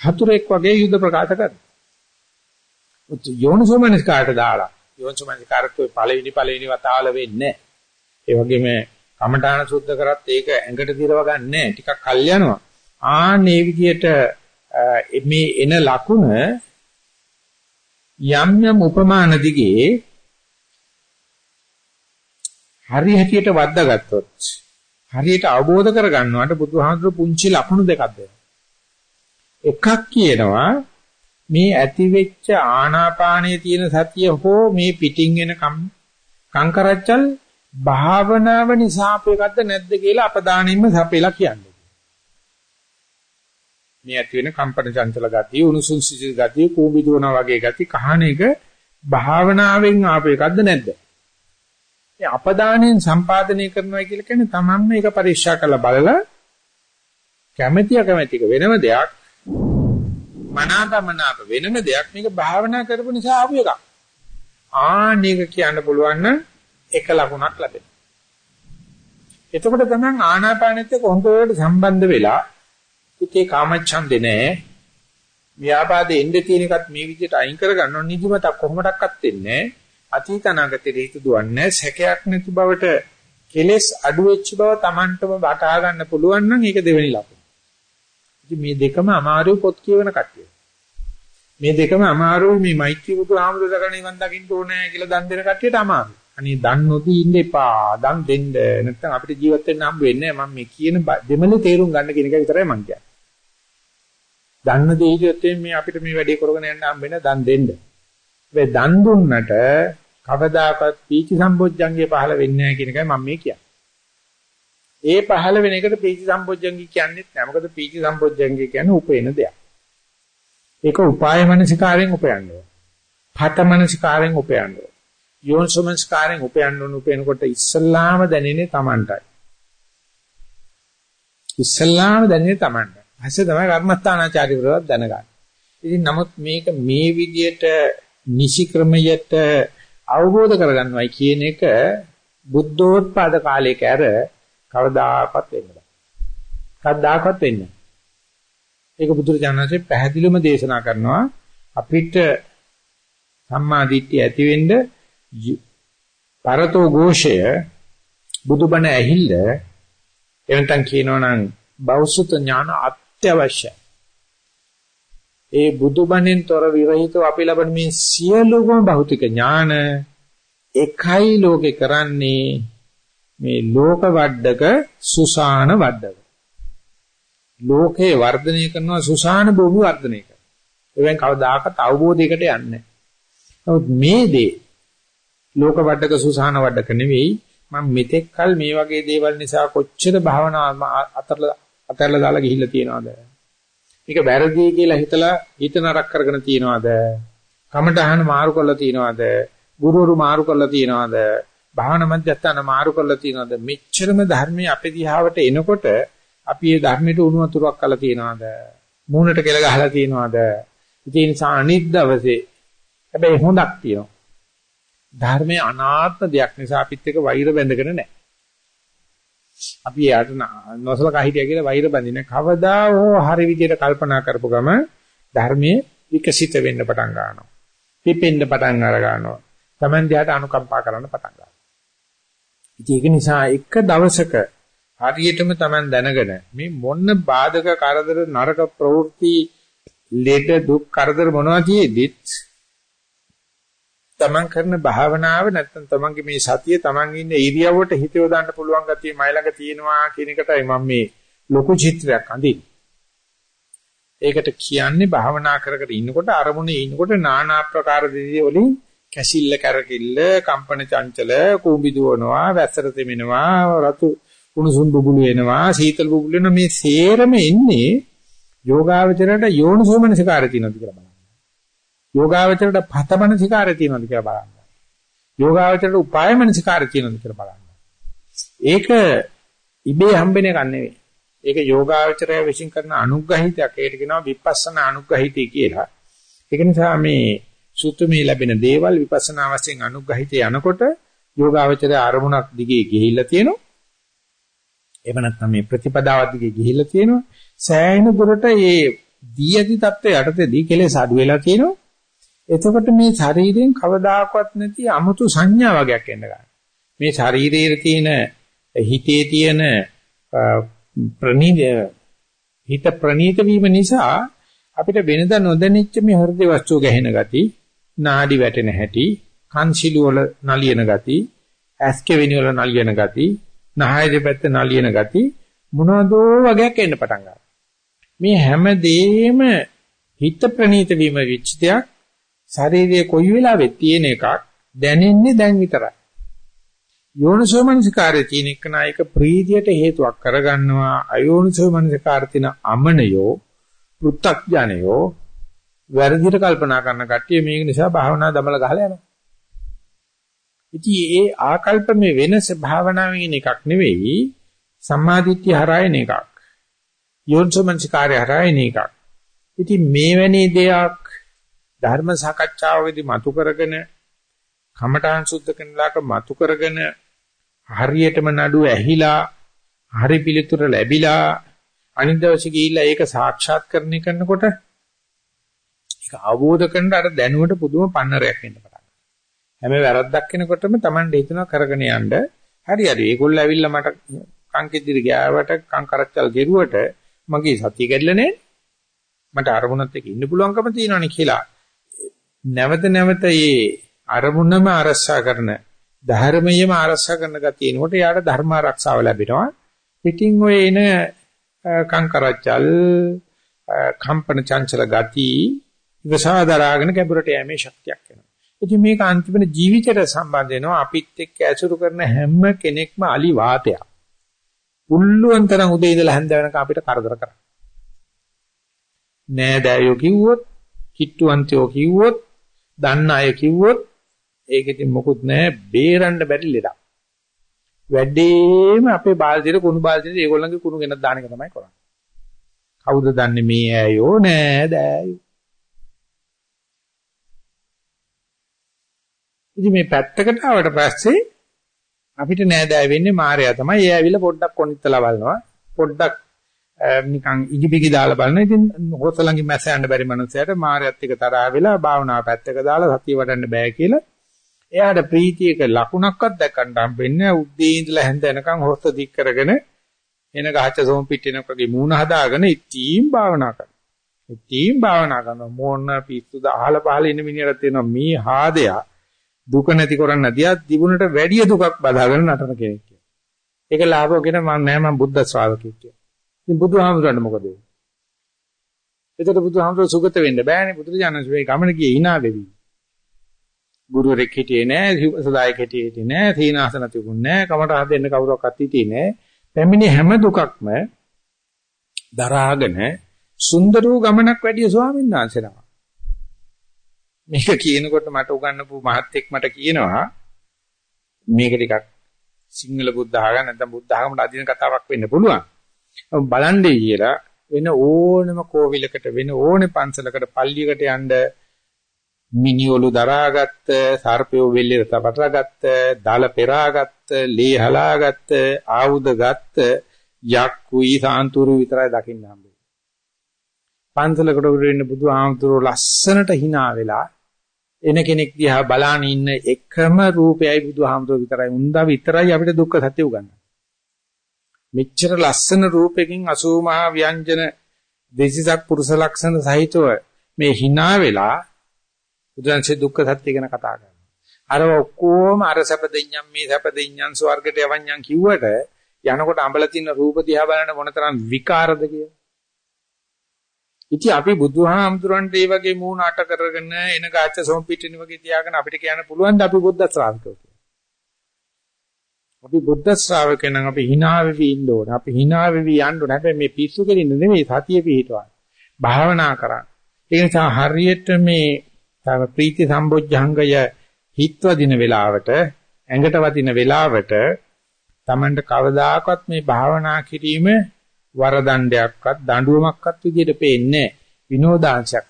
හතුරෙක් වගේ යුද ප්‍රකාශ කරනවා. යෝනිසෝමනස් කාට දාලා යෝනිසෝමනස් කාර්කෝ පළවෙනි පළවෙනි වතාවල වෙන්නේ නැහැ. ඒ වගේම කමඨාන සුද්ධ කරත් ඒක ඇඟට දිරව ගන්නෑ ටිකක් කල් යනවා ආන්නේ විදියට මේ එන ලකුණ යම් යම් උපමාන දිගේ හරි හැටියට වද්දාගත්තොත් හරියට අවබෝධ කරගන්නවට බුදුහාමුදුරු පුංචි ලකුණු දෙකක් දෙනවා එකක් කියනවා මේ ඇති වෙච්ච ආනාපානයේ තියෙන සතිය හෝ මේ පිටින් එන කංකරච්චල් භාවනාව නිසා අපේකද්ද නැද්ද කියලා අපදානින්ම සපෙලා කියන්නේ. මේ ඇති වෙන කම්පන චංචල ගතිය, උණුසුම් සිසිල් ගතිය, කූඹි දුවන වගේ ගති කහන එක භාවනාවෙන් ආපේකද්ද නැද්ද? මේ අපදානෙන් සම්පාදනය කරනවා කියලා කියන්නේ තමන්ම මේක පරීක්ෂා කරලා බලලා කැමැති අකමැතික වෙනම දෙයක් මනාපමනාප වෙනම දෙයක් මේක භාවනා කරපු නිසා ආපු එකක්. ආන්නේක කියන්න පුළුවන් නම් එක ලකුණක් ලැබෙනවා. එතකොට තමයි ආනාපානෙත් එක්ක හොඳට සම්බන්ධ වෙලා හිතේ කාමච්ඡන්දේ නැහැ. ව්‍යාපාදේ එන්න තියෙන එකත් මේ විදිහට අයින් කරගන්න ඕන නිදිමතක් කොහොමඩක්වත් වෙන්නේ නැහැ. අතීත අනාගතේ හිත දුවන්නේ සැකයක් නැති බවට කෙලෙස් අඩු වෙච්ච බව Tamanටම වටහා ගන්න පුළුවන් නම් ඒක දෙවෙනි ලකුණ. ඉතින් මේ දෙකම අමාරු පොත් කියවන කට්ටිය. මේ දෙකම අමාරුයි මේ මෛත්‍රී බුදු ආමතුදකණ නිවන් දකින්න ඕනේ කියලා දන් දෙන කට්ටියට අමාරුයි. අනේ දන් නොදී ඉන්න එපා. දන් දෙන්න. නැත්නම් අපිට ජීවත් වෙන්න හම්බ වෙන්නේ නැහැ. මම මේ කියන දෙමළේ තේරුම් ගන්න කියන එක විතරයි මම කියන්නේ. දන්න දේ හිතුවත් මේ අපිට මේ වැඩේ කරගෙන යන්න හම්බ වෙන දන් දෙන්න. ඒ දන් දුන්නට කවදාකවත් පීචි සම්බොජ්ජංගේ පහළ වෙන්නේ නැහැ කියන එකයි මම මේ කියන්නේ. ඒ පහළ වෙන එකට පීචි සම්බොජ්ජංගී කියන්නේත් නැහැ. මොකද පීචි සම්බොජ්ජංගී කියන්නේ උපේන දෙයක්. ඒක උපාය මනසිකාරයෙන් උපයන්නේ. පත මනසිකාරයෙන් උපයන්නේ. යෝනිසමස්කාරයෙන් උපයන්න උන උපයනකොට ඉස්සල්ලාම දැනෙන්නේ Tamanටයි. ඉස්සල්ලාම දැනෙන්නේ Tamanට. පස්සේ තමයි කර්මස්ථානාචාර්යවරවත් දැනගන්නේ. ඉතින් නමුත් මේක මේ විදියට නිසි ක්‍රමයට අවබෝධ කරගන්නවයි කියන එක බුද්ධෝත්පාද කාලයක ඇර කවදාකවත් වෙන්න බෑ. කවදාකවත් වෙන්නේ ඒක බුදුරජාණන්සේ පැහැදිලිවම දේශනා කරනවා අපිට සම්මා දිට්ඨිය ඇති වෙන්න පරතෝ ഘോഷය බුදුබණ ඇහිල්ල එවන්ටන් කියනවනම් බෞසුත ඥාන අත්‍යවශ්‍යයි. ඒ බුදුබණෙන් තොර විරහිතව අපි ලබන මේ සියලුම භෞතික ඥාන එකයි ලෝකේ කරන්නේ මේ ලෝක වඩක සුසාන වඩක. ලෝකේ වර්ධනය කරනවා සුසාන භූමි වර්ධනය කරනවා. එවෙන් කවදාකවත් අවබෝධයකට යන්නේ නැහැ. නමුත් මේ දේ ලෝක වඩක සුසාන වඩක නෙවෙයි මම මෙතෙක් කල මේ වගේ දේවල් නිසා කොච්චර භාවනා අතරලා අතරලා දාලා ගිහිල්ලා තියනවද? මේක වැරදි කියලා හිතලා හිත නරක කරගෙන තියනවද? කමටහන මාරු කරලා තියනවද? ගුරුවරු මාරු කරලා තියනවද? භාවනා මධ්‍යස්ථාන මාරු කරලා තියනවද? මෙච්චරම ධර්මයේ අපේ දිහාවට එනකොට අපි මේ ධර්මයට උණු වතුරක් කළා තියනවද? මූණට කෙල ගහලා තියනවද? ඒ නිසා අනිත් දවසේ හැබැයි හොඳක් තියෙනවා. ධර්මයේ අනාත්ම දෙයක් නිසා අපිත් එක්ක වෛර බැඳගෙන නැහැ. අපි යාට නොසලකා හිටියා කියලා වෛර බඳින කවදා හෝ හරි විදියට කල්පනා කරපු ගම ධර්මයේ විකසිත වෙන්න පටන් ගන්නවා. පිපෙන්න පටන් අර ගන්නවා. Taman දිහාට අනුකම්පා කරන්න පටන් ගන්නවා. ඒක නිසා එක දවසක හරියටම Taman දැනගෙන මේ මොන බාධක කරදර නරක ප්‍රවෘත්ති ලෙඩ දුක් කරදර මොනවා කියෙදිත් තමන් කරන භාවනාව නැත්නම් තමන්ගේ මේ සතිය තමන් ඉන්න ඉරියව්වට හිත යොදන්න පුළුවන් ගතිය මයි ළඟ තියෙනවා කියන එකටයි මම මේ ලොකු චිත්‍රයක් අඳින්නේ. ඒකට කියන්නේ භාවනා කර කර ඉන්නකොට අරමුණේ ඉන්නකොට নানা ආකාර දෙවිය වලින් කැසිල්ල කරකිල්ල කම්පන චංචල කුඹි දුවනවා වැස්සර තෙමිනවා රතු කුණුසුම් බුබුලු එනවා සීතල බුබුලු එනවා මේ සේරම එන්නේ යෝගාවචරයට යෝනිසෝමනසිකාරය තියෙනවද කියලා බලන්න. යෝගාවචරයට පතමනසිකාරය තියෙනවද කියලා බලන්න. යෝගාවචරයට උපායමනසිකාරය තියෙනවද කියලා බලන්න. ඒක ඉබේ හම්බෙන එකක් නෙවෙයි. ඒක යෝගාවචරය විශ්ින් කරන අනුග්‍රහිතයක්. ඒකට කියනවා විපස්සනා අනුග්‍රහිතය කියලා. ඒක නිසා මේ සුතුමේ ලැබෙන දේවල් විපස්සනා වශයෙන් අනුග්‍රහිතය යනකොට යෝගාවචරය අරමුණක් දිගේ ගිහිල්ලා තියෙනවා. එහෙම නැත්නම් මේ ප්‍රතිපදාව දිගේ ගිහිල්ලා තියෙනවා. සෑහෙන දුරට මේ දී ඇති தත්ත්වය යටතේදී කෙලෙස් අඩු වෙලා තියෙනවා. එතකොට මේ ශරීරයෙන් කවදාකවත් නැති 아무තු සංඥා වගේක් එන්න ගන්නවා. මේ ශරීරයේ තියෙන හිතේ තියෙන ප්‍රනීත හිත ප්‍රනීත වීම නිසා අපිට වෙනදා නොදැනිච්ච මේ හෘද වස්තු ගැහෙන ගති, නාඩි වැටෙන හැටි, කන්සිලු වල නලියන ගති, ඇස්කෙවිනි වල නලියන ගති, නහය දෙපැත්ත නලියන ගති මොනවදෝ වගේක් එන්න පටන් ගන්නවා. මේ හැම දෙෙම හිත ප්‍රනීත වීම වෙච්ච දෙයක් ශරීරයේ කොයි වෙලාවෙත් තියෙන එකක් දැනෙන්නේ දැන් විතරයි. යෝනිසෝමනසිකාරයේ තියෙන එක නායක ප්‍රීතියට හේතුවක් කරගන්නවා අයෝනිසෝමනසිකාර තියෙන අමනයෝ පෘත්තඥයෝ වැරදිට කල්පනා කරන කට්ටිය මේක නිසා භාවනා දමල ගහලා යනවා. ඉතින් ඒ ආකල්පමේ වෙනස භාවනාවෙන් එකක් නෙවෙයි සම්මාදිට්ඨිය හරයන එකක්. යෝනිසෝමනසිකාරය හරයන එකක්. ඉතින් මේවැනි දෙයක් ධර්ම සාකච්ඡාවකදී මතු කරගෙන කමඨාන් සුද්ධ කරනලාක මතු කරගෙන හරියටම නඩුව ඇහිලා හරි පිළිතුර ලැබිලා අනිත් දවසේ ගිහිල්ලා ඒක සාක්ෂාත් කරණය කරනකොට ඒක අවබෝධ කරගන්න අර දැනුවට පුදුම පන්නරයක් එන්න පටන් ගන්නවා. හැම වැරද්දක් වෙනකොටම Tamande හිතනවා කරගෙන යන්න හරි හරි ඒගොල්ලෝ ඇවිල්ලා මට කංකෙදිරි ගෑවට කං කරච්චල් ගෙරුවට මගේ සතිය කැඩලා නැහැ. මට අරමුණත් එක්ක ඉන්න පුළුවන්කම තියෙනවනේ කියලා නැවත නැවත මේ අරමුණම ආරක්ෂා කරන ධර්මයේම ආරක්ෂා කරන ගතිය එනකොට යාට ධර්ම ආරක්ෂාව ලැබෙනවා. පිටින් ඔය එන කංකරචල් කම්පන චංචල ගති විසාදරාගෙන ගැඹුරට යෑමේ ශක්තියක් එනවා. ඉතින් මේක අන්තිමට ජීවිතයට සම්බන්ධ වෙනවා. අපිත් එක්ක ඇසුරු කරන හැම කෙනෙක්ම අලි වාතයක්. පුල්ලුවන් තරම් උදේ ඉඳලා හැන්ද වෙනකම් අපිට කරදර කරා නෑදෑයෝ කිව්වොත් කිට්ටුවන්තයෝ කිව්වොත් දන්න අය කිව්වොත් ඒක ඉතින් මොකුත් නැහැ බේරන්න බැරි ලෙඩක්. වැඩිම අපේ බාල්දියට කුණු බාල්දියට ඒගොල්ලන්ගේ කුණු ගෙනත් දාන එක තමයි කරන්නේ. කවුද දන්නේ මේ ඇයෝ නෑ දෑයෝ. ඉතින් මේ පැත්තකට ආවට පස්සේ අපිට නෑ දෑ වෙන්නේ මායя තමයි. ඒ ඇවිල්ලා පොඩ්ඩක් කොනිත්තලා බලනවා. පොඩ්ඩක් නිකන් ඉගිබිගි දාලා බලන. ඉතින් හොතලංගි මැස යන්න බැරි මනුස්සයට මායත් එක තරහ වෙලා භාවනාව පැත්තක දාලා සතිය වඩන්න බෑ කියලා. එයාට ප්‍රීතියක ලකුණක්වත් දැක්කන්න හම්බෙන්නේ උද්දී ඉඳලා හැන්ද එනකන් හොස්ත දික් කරගෙන එන ගහච්ච සෝම් පිටිනක් වගේ මූණ හදාගෙන ඉතිම් භාවනා කරනවා. ඉතිම් භාවනා කරනවා. මොන පිස්සුද අහල පහල ඉන්න මිනිහට තියෙනවා මේ හාදයා දුක නැති කරන්න දියා තිබුණට වැඩි දුකක් බදාගෙන නටන කෙනෙක් කියලා. ඒක ලාභෝගෙන මම නෑ මම බුද්ධ ශ්‍රාවකෙක් කියලා. ඉතින් බුදුහාමුදුරන්ට මොකද වෙන්නේ? එතකොට බුදුහාමුදුර සුගත වෙන්න බෑනේ බුදුරජාණන් ශ්‍රේ ගමන ගියේ hina වෙවි. ගුරුවරෙක් හිටියේ නෑ, සදායක හිටියේ නෑ, සීනාසන තිබුණේ නෑ, කමට හදෙන්න කවුරක්වත් හිටියේ නෑ. පැමිණි හැම දුකක්ම දරාගෙන සුන්දර වූ ගමනක් වැඩි ස්වාමීන් වහන්සේලා. මේක කියනකොට මට උගන්වපු මහත්තයෙක් මට කියනවා මේක ටිකක් සිංහල බුද්ධ ආගම නැත්නම් බුද්ධ ආගමට අදින කතාවක් වෙන්න පුළුවන්. බලන්නේ කියලා වෙන ඕනම කෝවිලකට වෙන ඕනේ පන්සලකට පල්ලියකට යන්න මිනිඔලු දරාගත්ත සර්පයෝ වෙල්ලේ තවටගත්ත දාල පෙරාගත්ත ලේ හලාගත්ත ආයුධ ගත්ත යක්කුයි සාන්තුරු විතරයි දකින්න හම්බෙන්නේ. පන්සලකට වෙන්න බුදු ආමතුරු ලස්සනට hina වෙලා එන කෙනෙක් දිහා බලාන ඉන්න එකම රූපයයි බුදුහාමුදුරුවෝ විතරයි. උන්දා විතරයි අපිට දුක්ඛ සත්‍ය උගන්වන්නේ. මෙච්චර ලස්සන රූපයකින් 80 මහා ව්‍යංජන දෙසිසක් පුරුෂ ලක්ෂණ සහිතව මේ hina වෙලා බුදුන්සේ දුක්ඛ සත්‍ය ගැන කතා කරනවා. අර ඔක්කොම අර සැප දෙඤ්ඤම් මේ සැප දෙඤ්ඤම් ස්වර්ගයට යවඤ්ඤම් කිව්වට යනකොට අඹල තියෙන රූප දිහා බලන මොනතරම් විකාරද කියලා. ඉතින් අපි බුදුහාමුදුරන්ට මේ වගේ මූණ අට කරගෙන එන ගාච්ඡ සොම්පිටින වගේ තියාගෙන අපිට කියන්න පුළුවන් ද අපි බුද්ධ ශ්‍රාවකයෝ කියලා. අපි බුද්ධ ශ්‍රාවකයන් නම් අපි hina වෙවි ඉන්න ඕන. අපි hina වෙවි යන්න ඕන. හැබැයි මේ පිස්සු කෙලින්න නෙමෙයි සතිය පිහිටවන්න. භාවනා කරන්න. ඒ නිසා හරියට මේ තව ප්‍රීති සම්බොජ්ජංගය හිත්වදින වෙලාවට ඇඟට වදින වෙලාවට Tamanට කවදාකවත් මේ භාවනා කිරීම වරදණ්ඩයක්වත් දඬුවමක්වත් විදියට පේන්නේ විනෝදාංශයක්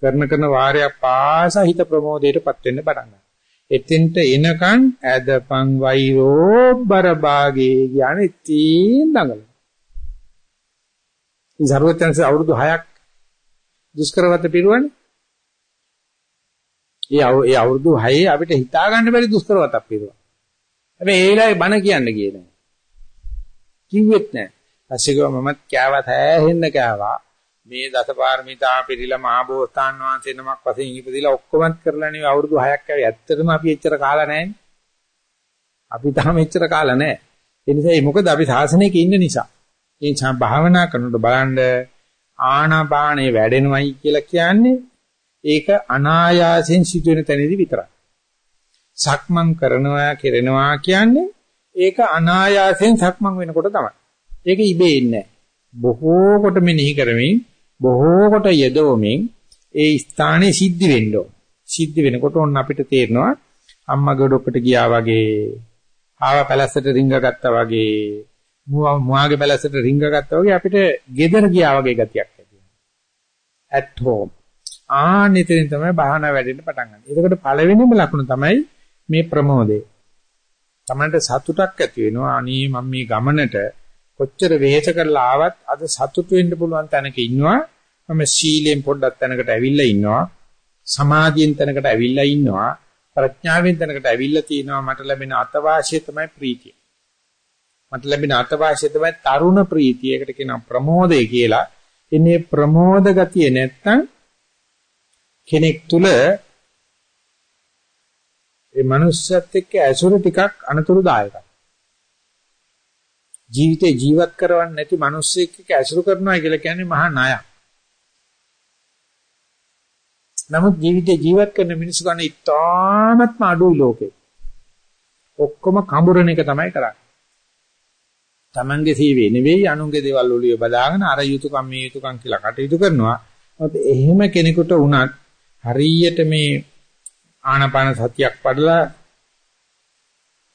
කරන කරන වාරයක් පාසා හිත ප්‍රමෝදයටපත් වෙන්න පටන් ගන්නවා. එතෙන්ට එනකන් ඇදපන් වෛරෝ බරභාගේ කියන්නේ තීන් දඟල. ඉතින් සර්වඥන්සේ අවුරුදු 6ක් දුෂ්කරවත පිරුවනේ. ඒ ඒ අවුරුදු 6 අපිට හිතා ගන්න බැරි දුෂ්කරවතක් පිරුවා. හැබැයි ඒ වෙලාවේ බණ කියන්න ගියේ නෑ. කිව්වෙත් නෑ. පස්සේ මමත් කෑවත් හැහෙන්න කෑවා. මේ දසපාරමිතා පිළිලා මහබෝසතාන් වහන්සේ නමක් වශයෙන් ඉපදිලා ඔක්කොමත් කරලා නෙවෙයි අවුරුදු 6ක් ඇවි. ඇත්තටම අපි එච්චර කාලා නැහැනේ. අපි තාම එච්චර කාලා නැහැ. ඒ නිසා ඒ මොකද අපි සාසනයක ඉන්න නිසා. ඒ නිසා භාවනා කරනකොට බලන්න ආනාපානේ වැඩෙනවයි කියලා කියන්නේ ඒක අනායාසයෙන් සිදුවෙන තැනදී විතරයි. සක්මන් කරනවා කෙරෙනවා කියන්නේ ඒක අනායාසයෙන් සක්මන් වෙනකොට තමයි. ඒක ඉබේ ඉන්නේ බොහෝ කොට මෙනෙහි කරමින් බොහෝ කොට යෙදවමින් ඒ ස්ථානේ සිද්ධ වෙන්න ඕන. සිද්ධ වෙනකොට ඔන්න අපිට තේරෙනවා අම්මා ගොඩකට ගියා වගේ, ආව පැලැස්සට රිංග ගත්තා වගේ, මුවාගේ පැලැස්සට රිංග ගත්තා වගේ අපිට ගෙදර ගියා වගේ ගතියක් ඇති at home. ආනිතෙන් තමයි බාහනා වැඩෙන්න පටන් ගන්න. ඒකට පළවෙනිම ලකුණ තමයි මේ ප්‍රමෝදය. තමන්ට සතුටක් ඇති වෙනවා. අනේ මම මේ ගමනට කොච්චර වෙහෙස කරලා ආවත් අද සතුට වෙන්න පුළුවන් තැනක ඉන්නවා. මම සීලෙන් පොඩ්ඩක් තැනකට ඇවිල්ලා ඉන්නවා. සමාධියෙන් තැනකට ඇවිල්ලා ඉන්නවා. ප්‍රඥාවෙන් තැනකට ඇවිල්ලා තිනවා මට ලැබෙන අතවාසිය තමයි ප්‍රීතිය. මට ලැබෙන අතවාසිය තමයි තරුණ ප්‍රීතිය. ඒකට කියනවා ප්‍රමෝදය කියලා. ඉන්නේ ප්‍රමෝද ගතිය නැත්තම් කෙනෙක් තුල ඒ මනුස්සයත් එක්ක ඇසුර ටිකක් අනතුරුදායකයි. ජීවිතේ ජීවත් කරවන්නේ නැති මිනිස්සෙක් එක්ක ඇසුරු කරනවා කියලා කියන්නේ මහා ණයක්. නමුත් ජීවිතේ ජීවත් කරන මිනිස්සු ගන්න ඉතාමත්ම අඩුයි ලෝකේ. ඔක්කොම කඹරණ එක තමයි කරන්නේ. Tamange සීවේ නෙවෙයි අනුන්ගේ දේවල් ඔලිය බදාගෙන අර යුතුයකම් මේ යුතුයකම් කියලා කටයුතු කරනවා. මොකද එහෙම කෙනෙකුට වුණත් හරියට මේ ආනාපාන සතියක් පඩලා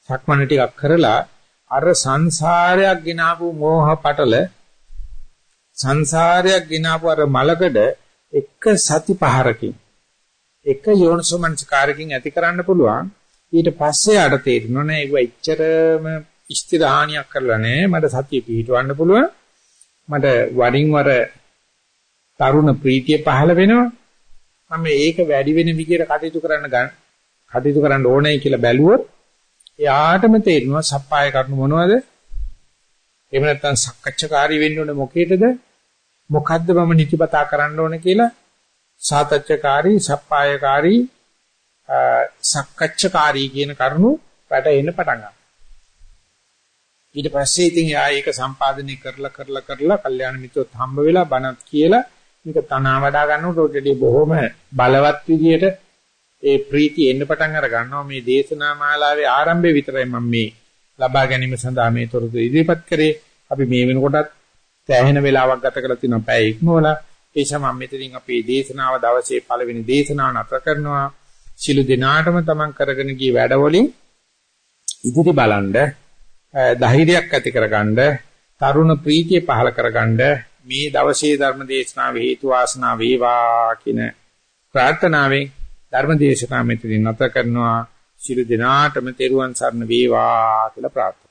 සක්මන ටිකක් කරලා අර සංසාරයක් ගෙනාවු මෝහ පටල සංසාරයක් ගෙනාවු අර මලකඩ එක සති පහරකින් එක යෝනිසෝමනස්කාරකින් ඇති කරන්න පුළුවන්. ඊට පස්සේ ආට තේරෙනවා නෑ ඒක එච්චරම ස්ථිරහානියක් කරලා නෑ. මට සතිය පිහිටවන්න පුළුවන්. මට වරින් වර තරුණ ප්‍රීතිය පහළ වෙනවා. මම ඒක වැඩි වෙන විදිහට කටයුතු කරන්න ගන්න කටයුතු කරන්න ඕනේ කියලා බැලුවොත් එයාටම තේරෙනවා සප්පාය කරුණු මොනවද? එහෙම නැත්නම් සක්කච්ඡාකාරී වෙන්න ඕනේ මොකේද? මොකද්ද මම නිතිපතා කරන්න ඕනේ කියලා සාතච්ඡාකාරී, සප්පායකාරී, සක්කච්ඡාකාරී කියන කරුණු පැටෙන්න පටන් ගන්නවා. ඊට පස්සේ ඉතින් යා ඒක සම්පාදනය කරලා කරලා කරලා කල්යාණ මිත්‍රොත් හම්බ වෙලා බණත් කියලා මේක තනවා වඩා ගන්නකොට ඔටදී බොහොම බලවත් විදියට ඒ ප්‍රීතිය එන්න පටන් අර ගන්නවා. මේ දේශනා මාලාවේ ආරම්භය විතරයි මම මේ ලබා ගැනීම සඳහා මේ තොරතුරු ඉදිරිපත් කරේ. අපි මේ වෙනකොටත් සෑහෙන වෙලාවක් ගත කරලා තිනවා පැය ඉක්මවලා. ඒ නිසා මම මෙතනින් අපේ දේශනාව දවසේ පළවෙනි දේශනාව නතර කරනවා. සිළු දිනාටම තමන් කරගෙන ගිය වැඩවලින් ඉදිරි බලන්න ධෛර්යයක් ඇති කරගන්න තරුණ ප්‍රීතිය පහල කරගන්න මේ දවසේ ධර්ම දේශනාව හේතු වාසනා වේවා කියන ප්‍රාර්ථනාවෙන් ධර්ම දේශනාව මෙතනින් නැත කරනවා. ශිරු දිනාටම තෙරුවන් සරණ වේවා කියලා ප්‍රාර්ථනා